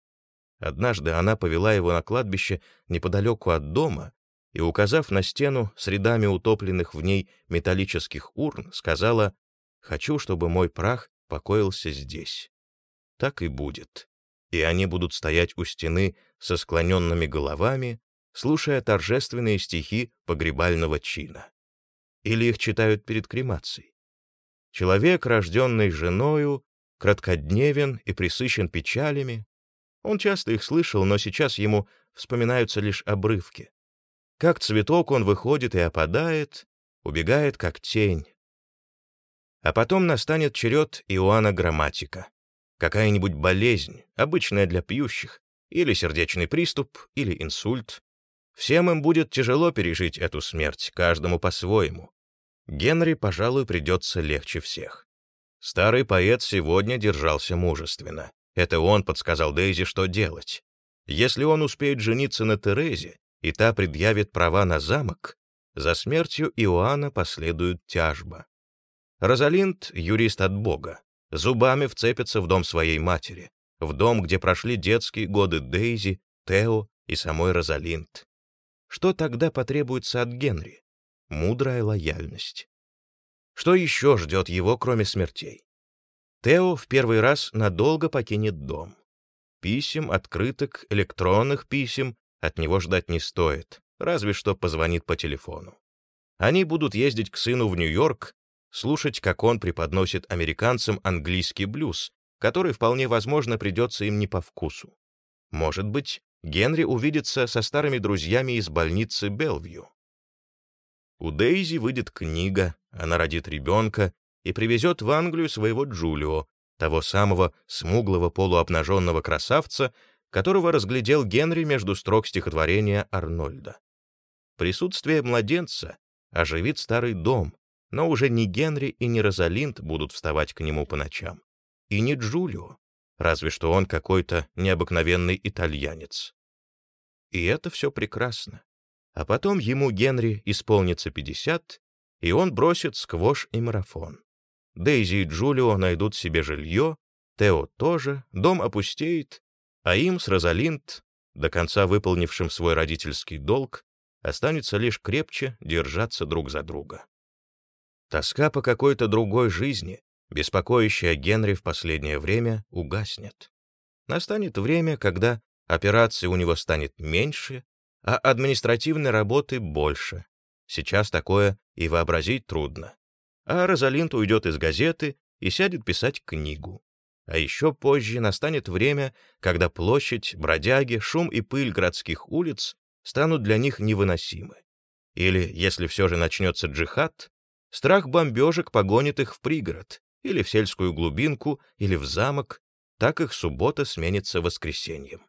Однажды она повела его на кладбище неподалеку от дома и, указав на стену с рядами утопленных в ней металлических урн, сказала «Хочу, чтобы мой прах покоился здесь». Так и будет. И они будут стоять у стены со склоненными головами, слушая торжественные стихи погребального чина. Или их читают перед кремацией. Человек, рожденный женою, краткодневен и присыщен печалями. Он часто их слышал, но сейчас ему вспоминаются лишь обрывки. Как цветок он выходит и опадает, убегает как тень. А потом настанет черед Иоанна Грамматика. Какая-нибудь болезнь, обычная для пьющих, или сердечный приступ, или инсульт. Всем им будет тяжело пережить эту смерть, каждому по-своему. Генри, пожалуй, придется легче всех. Старый поэт сегодня держался мужественно. Это он подсказал Дейзи, что делать. Если он успеет жениться на Терезе, и та предъявит права на замок, за смертью Иоанна последует тяжба. Розалинд — юрист от Бога, зубами вцепится в дом своей матери, в дом, где прошли детские годы Дейзи, Тео и самой Розалинд. Что тогда потребуется от Генри? Мудрая лояльность. Что еще ждет его, кроме смертей? Тео в первый раз надолго покинет дом. Писем, открыток, электронных писем от него ждать не стоит, разве что позвонит по телефону. Они будут ездить к сыну в Нью-Йорк, слушать, как он преподносит американцам английский блюз, который вполне возможно придется им не по вкусу. Может быть, Генри увидится со старыми друзьями из больницы Белвью. У Дейзи выйдет книга, она родит ребенка и привезет в Англию своего Джулио, того самого смуглого полуобнаженного красавца, которого разглядел Генри между строк стихотворения Арнольда. Присутствие младенца оживит старый дом, но уже не Генри и не Розалинд будут вставать к нему по ночам. И не Джулио, разве что он какой-то необыкновенный итальянец. И это все прекрасно. А потом ему, Генри, исполнится 50, и он бросит сквош и марафон. Дейзи и Джулио найдут себе жилье, Тео тоже, дом опустеет, а им с Розалинд, до конца выполнившим свой родительский долг, останется лишь крепче держаться друг за друга. Тоска по какой-то другой жизни, беспокоящая Генри в последнее время, угаснет. Настанет время, когда операций у него станет меньше, а административной работы больше. Сейчас такое и вообразить трудно. А Розалинд уйдет из газеты и сядет писать книгу. А еще позже настанет время, когда площадь, бродяги, шум и пыль городских улиц станут для них невыносимы. Или, если все же начнется джихад, страх бомбежек погонит их в пригород, или в сельскую глубинку, или в замок, так их суббота сменится воскресеньем.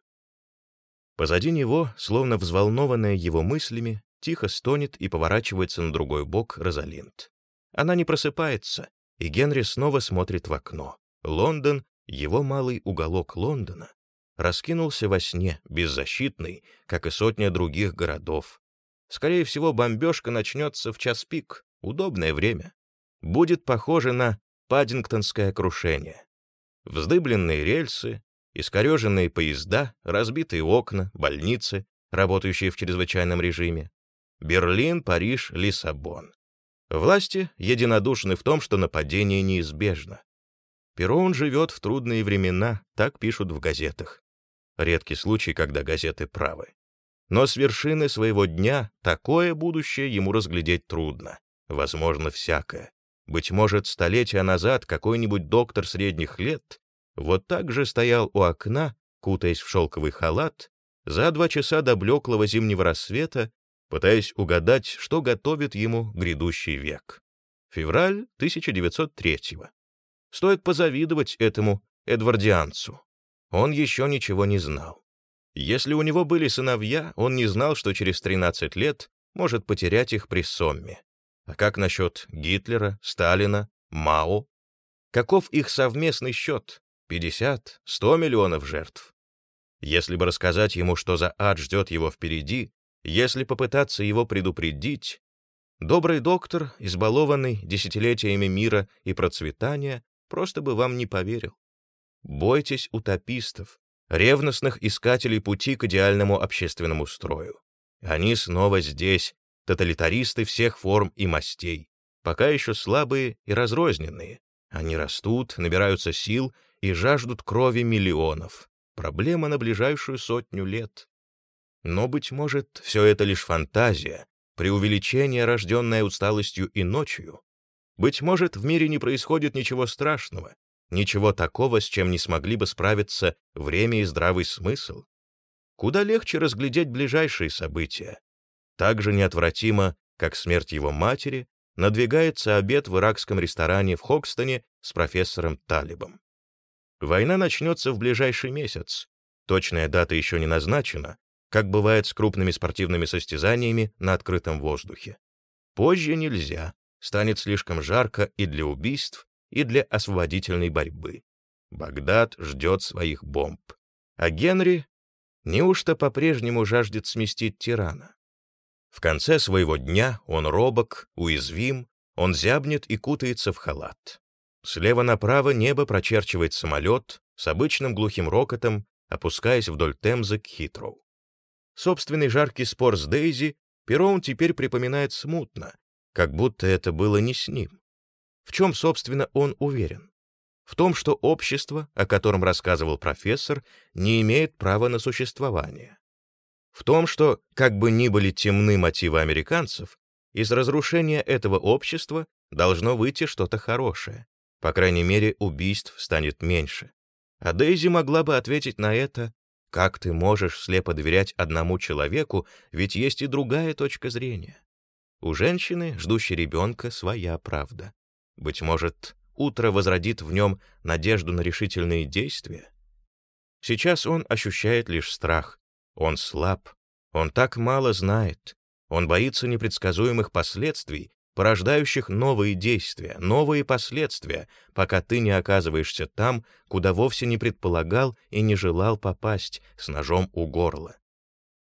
Позади него, словно взволнованная его мыслями, тихо стонет и поворачивается на другой бок Розалинд. Она не просыпается, и Генри снова смотрит в окно. Лондон, его малый уголок Лондона, раскинулся во сне, беззащитный, как и сотня других городов. Скорее всего, бомбежка начнется в час пик, удобное время. Будет похоже на Паддингтонское крушение. Вздыбленные рельсы, искореженные поезда, разбитые окна, больницы, работающие в чрезвычайном режиме. Берлин, Париж, Лиссабон. Власти единодушны в том, что нападение неизбежно. Перрон живет в трудные времена, так пишут в газетах. Редкий случай, когда газеты правы. Но с вершины своего дня такое будущее ему разглядеть трудно. Возможно, всякое. Быть может, столетия назад какой-нибудь доктор средних лет вот так же стоял у окна, кутаясь в шелковый халат, за два часа до блеклого зимнего рассвета, пытаясь угадать, что готовит ему грядущий век. Февраль 1903 -го. Стоит позавидовать этому эдвардианцу. Он еще ничего не знал. Если у него были сыновья, он не знал, что через 13 лет может потерять их при Сомме. А как насчет Гитлера, Сталина, Мао? Каков их совместный счет? 50, 100 миллионов жертв? Если бы рассказать ему, что за ад ждет его впереди, если попытаться его предупредить, добрый доктор, избалованный десятилетиями мира и процветания, просто бы вам не поверил. Бойтесь утопистов, ревностных искателей пути к идеальному общественному строю. Они снова здесь, тоталитаристы всех форм и мастей, пока еще слабые и разрозненные. Они растут, набираются сил и жаждут крови миллионов. Проблема на ближайшую сотню лет. Но, быть может, все это лишь фантазия, преувеличение, рожденное усталостью и ночью. Быть может, в мире не происходит ничего страшного, Ничего такого, с чем не смогли бы справиться время и здравый смысл. Куда легче разглядеть ближайшие события. Так же неотвратимо, как смерть его матери, надвигается обед в иракском ресторане в Хокстоне с профессором Талибом. Война начнется в ближайший месяц. Точная дата еще не назначена, как бывает с крупными спортивными состязаниями на открытом воздухе. Позже нельзя, станет слишком жарко и для убийств, и для освободительной борьбы. Багдад ждет своих бомб. А Генри неужто по-прежнему жаждет сместить тирана? В конце своего дня он робок, уязвим, он зябнет и кутается в халат. Слева направо небо прочерчивает самолет с обычным глухим рокотом, опускаясь вдоль Темзы к Хитроу. Собственный жаркий спор с Дейзи Перроун теперь припоминает смутно, как будто это было не с ним. В чем, собственно, он уверен? В том, что общество, о котором рассказывал профессор, не имеет права на существование. В том, что, как бы ни были темны мотивы американцев, из разрушения этого общества должно выйти что-то хорошее. По крайней мере, убийств станет меньше. А Дейзи могла бы ответить на это, как ты можешь слепо доверять одному человеку, ведь есть и другая точка зрения. У женщины, ждущей ребенка, своя правда. Быть может, утро возродит в нем надежду на решительные действия? Сейчас он ощущает лишь страх. Он слаб. Он так мало знает. Он боится непредсказуемых последствий, порождающих новые действия, новые последствия, пока ты не оказываешься там, куда вовсе не предполагал и не желал попасть с ножом у горла.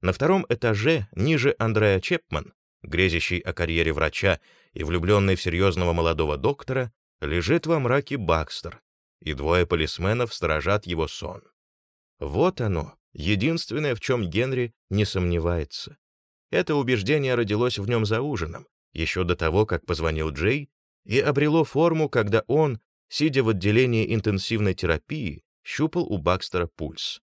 На втором этаже, ниже Андреа Чепман, грезящий о карьере врача и влюбленный в серьезного молодого доктора, лежит во мраке Бакстер, и двое полисменов сторожат его сон. Вот оно, единственное, в чем Генри не сомневается. Это убеждение родилось в нем за ужином, еще до того, как позвонил Джей, и обрело форму, когда он, сидя в отделении интенсивной терапии, щупал у Бакстера пульс.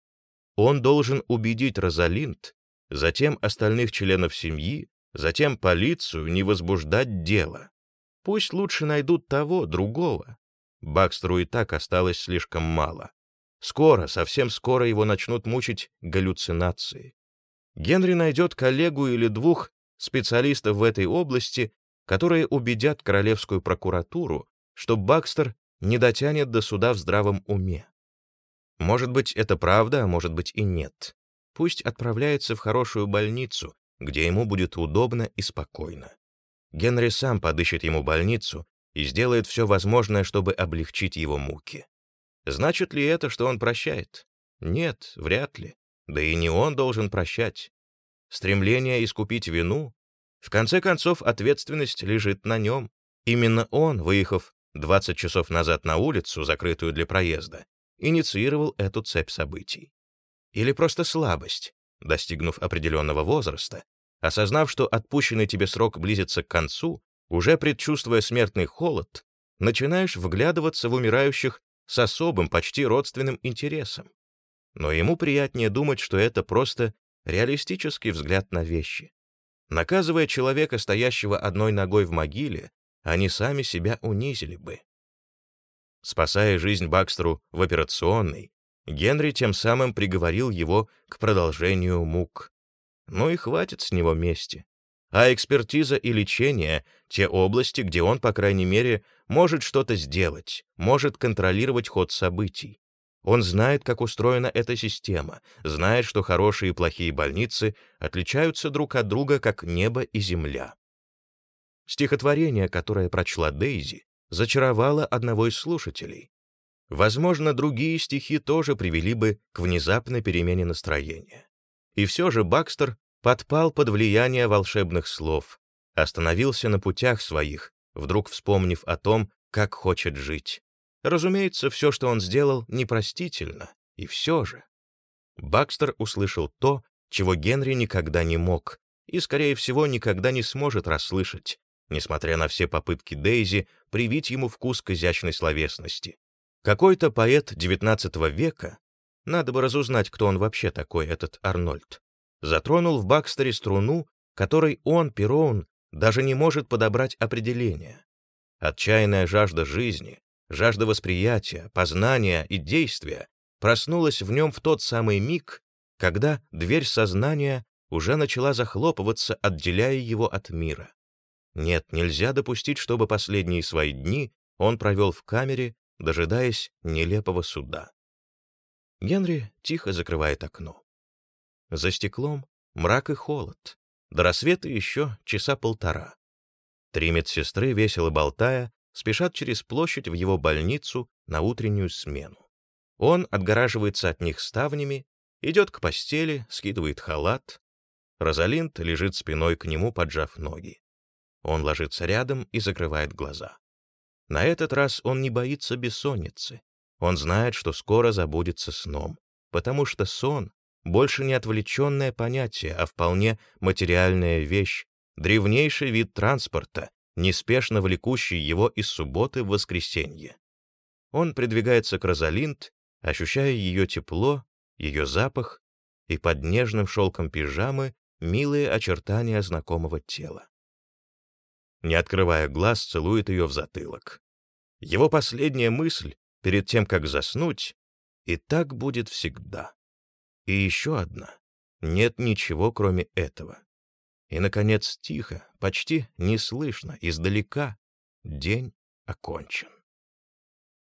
Он должен убедить Розалинд, затем остальных членов семьи, затем полицию не возбуждать дело. Пусть лучше найдут того, другого. Бакстеру и так осталось слишком мало. Скоро, совсем скоро его начнут мучить галлюцинации. Генри найдет коллегу или двух специалистов в этой области, которые убедят Королевскую прокуратуру, что Бакстер не дотянет до суда в здравом уме. Может быть, это правда, а может быть и нет. Пусть отправляется в хорошую больницу, где ему будет удобно и спокойно. Генри сам подыщет ему больницу и сделает все возможное, чтобы облегчить его муки. Значит ли это, что он прощает? Нет, вряд ли. Да и не он должен прощать. Стремление искупить вину? В конце концов, ответственность лежит на нем. Именно он, выехав 20 часов назад на улицу, закрытую для проезда, инициировал эту цепь событий. Или просто слабость, достигнув определенного возраста, осознав, что отпущенный тебе срок близится к концу, уже предчувствуя смертный холод, начинаешь вглядываться в умирающих с особым, почти родственным интересом. Но ему приятнее думать, что это просто реалистический взгляд на вещи. Наказывая человека, стоящего одной ногой в могиле, они сами себя унизили бы. Спасая жизнь Бакстеру в операционной, Генри тем самым приговорил его к продолжению мук. Ну и хватит с него мести. А экспертиза и лечение — те области, где он, по крайней мере, может что-то сделать, может контролировать ход событий. Он знает, как устроена эта система, знает, что хорошие и плохие больницы отличаются друг от друга, как небо и земля. Стихотворение, которое прочла Дейзи, зачаровало одного из слушателей. Возможно, другие стихи тоже привели бы к внезапной перемене настроения. И все же Бакстер подпал под влияние волшебных слов, остановился на путях своих, вдруг вспомнив о том, как хочет жить. Разумеется, все, что он сделал, непростительно, и все же. Бакстер услышал то, чего Генри никогда не мог, и, скорее всего, никогда не сможет расслышать, несмотря на все попытки Дейзи привить ему вкус к изящной словесности. Какой-то поэт XIX века, надо бы разузнать, кто он вообще такой, этот Арнольд, затронул в Бакстере струну, которой он, Пероун, даже не может подобрать определение. Отчаянная жажда жизни, жажда восприятия, познания и действия проснулась в нем в тот самый миг, когда дверь сознания уже начала захлопываться, отделяя его от мира. Нет, нельзя допустить, чтобы последние свои дни он провел в камере, дожидаясь нелепого суда. Генри тихо закрывает окно. За стеклом мрак и холод. До рассвета еще часа полтора. Три медсестры, весело болтая, спешат через площадь в его больницу на утреннюю смену. Он отгораживается от них ставнями, идет к постели, скидывает халат. Розалинд лежит спиной к нему, поджав ноги. Он ложится рядом и закрывает глаза. На этот раз он не боится бессонницы. Он знает, что скоро забудется сном, потому что сон — больше не отвлеченное понятие, а вполне материальная вещь, древнейший вид транспорта, неспешно влекущий его из субботы в воскресенье. Он придвигается к Розалинд, ощущая ее тепло, ее запах и под нежным шелком пижамы милые очертания знакомого тела. Не открывая глаз, целует ее в затылок. Его последняя мысль перед тем, как заснуть, и так будет всегда. И еще одна. Нет ничего, кроме этого. И, наконец, тихо, почти неслышно, издалека, день окончен.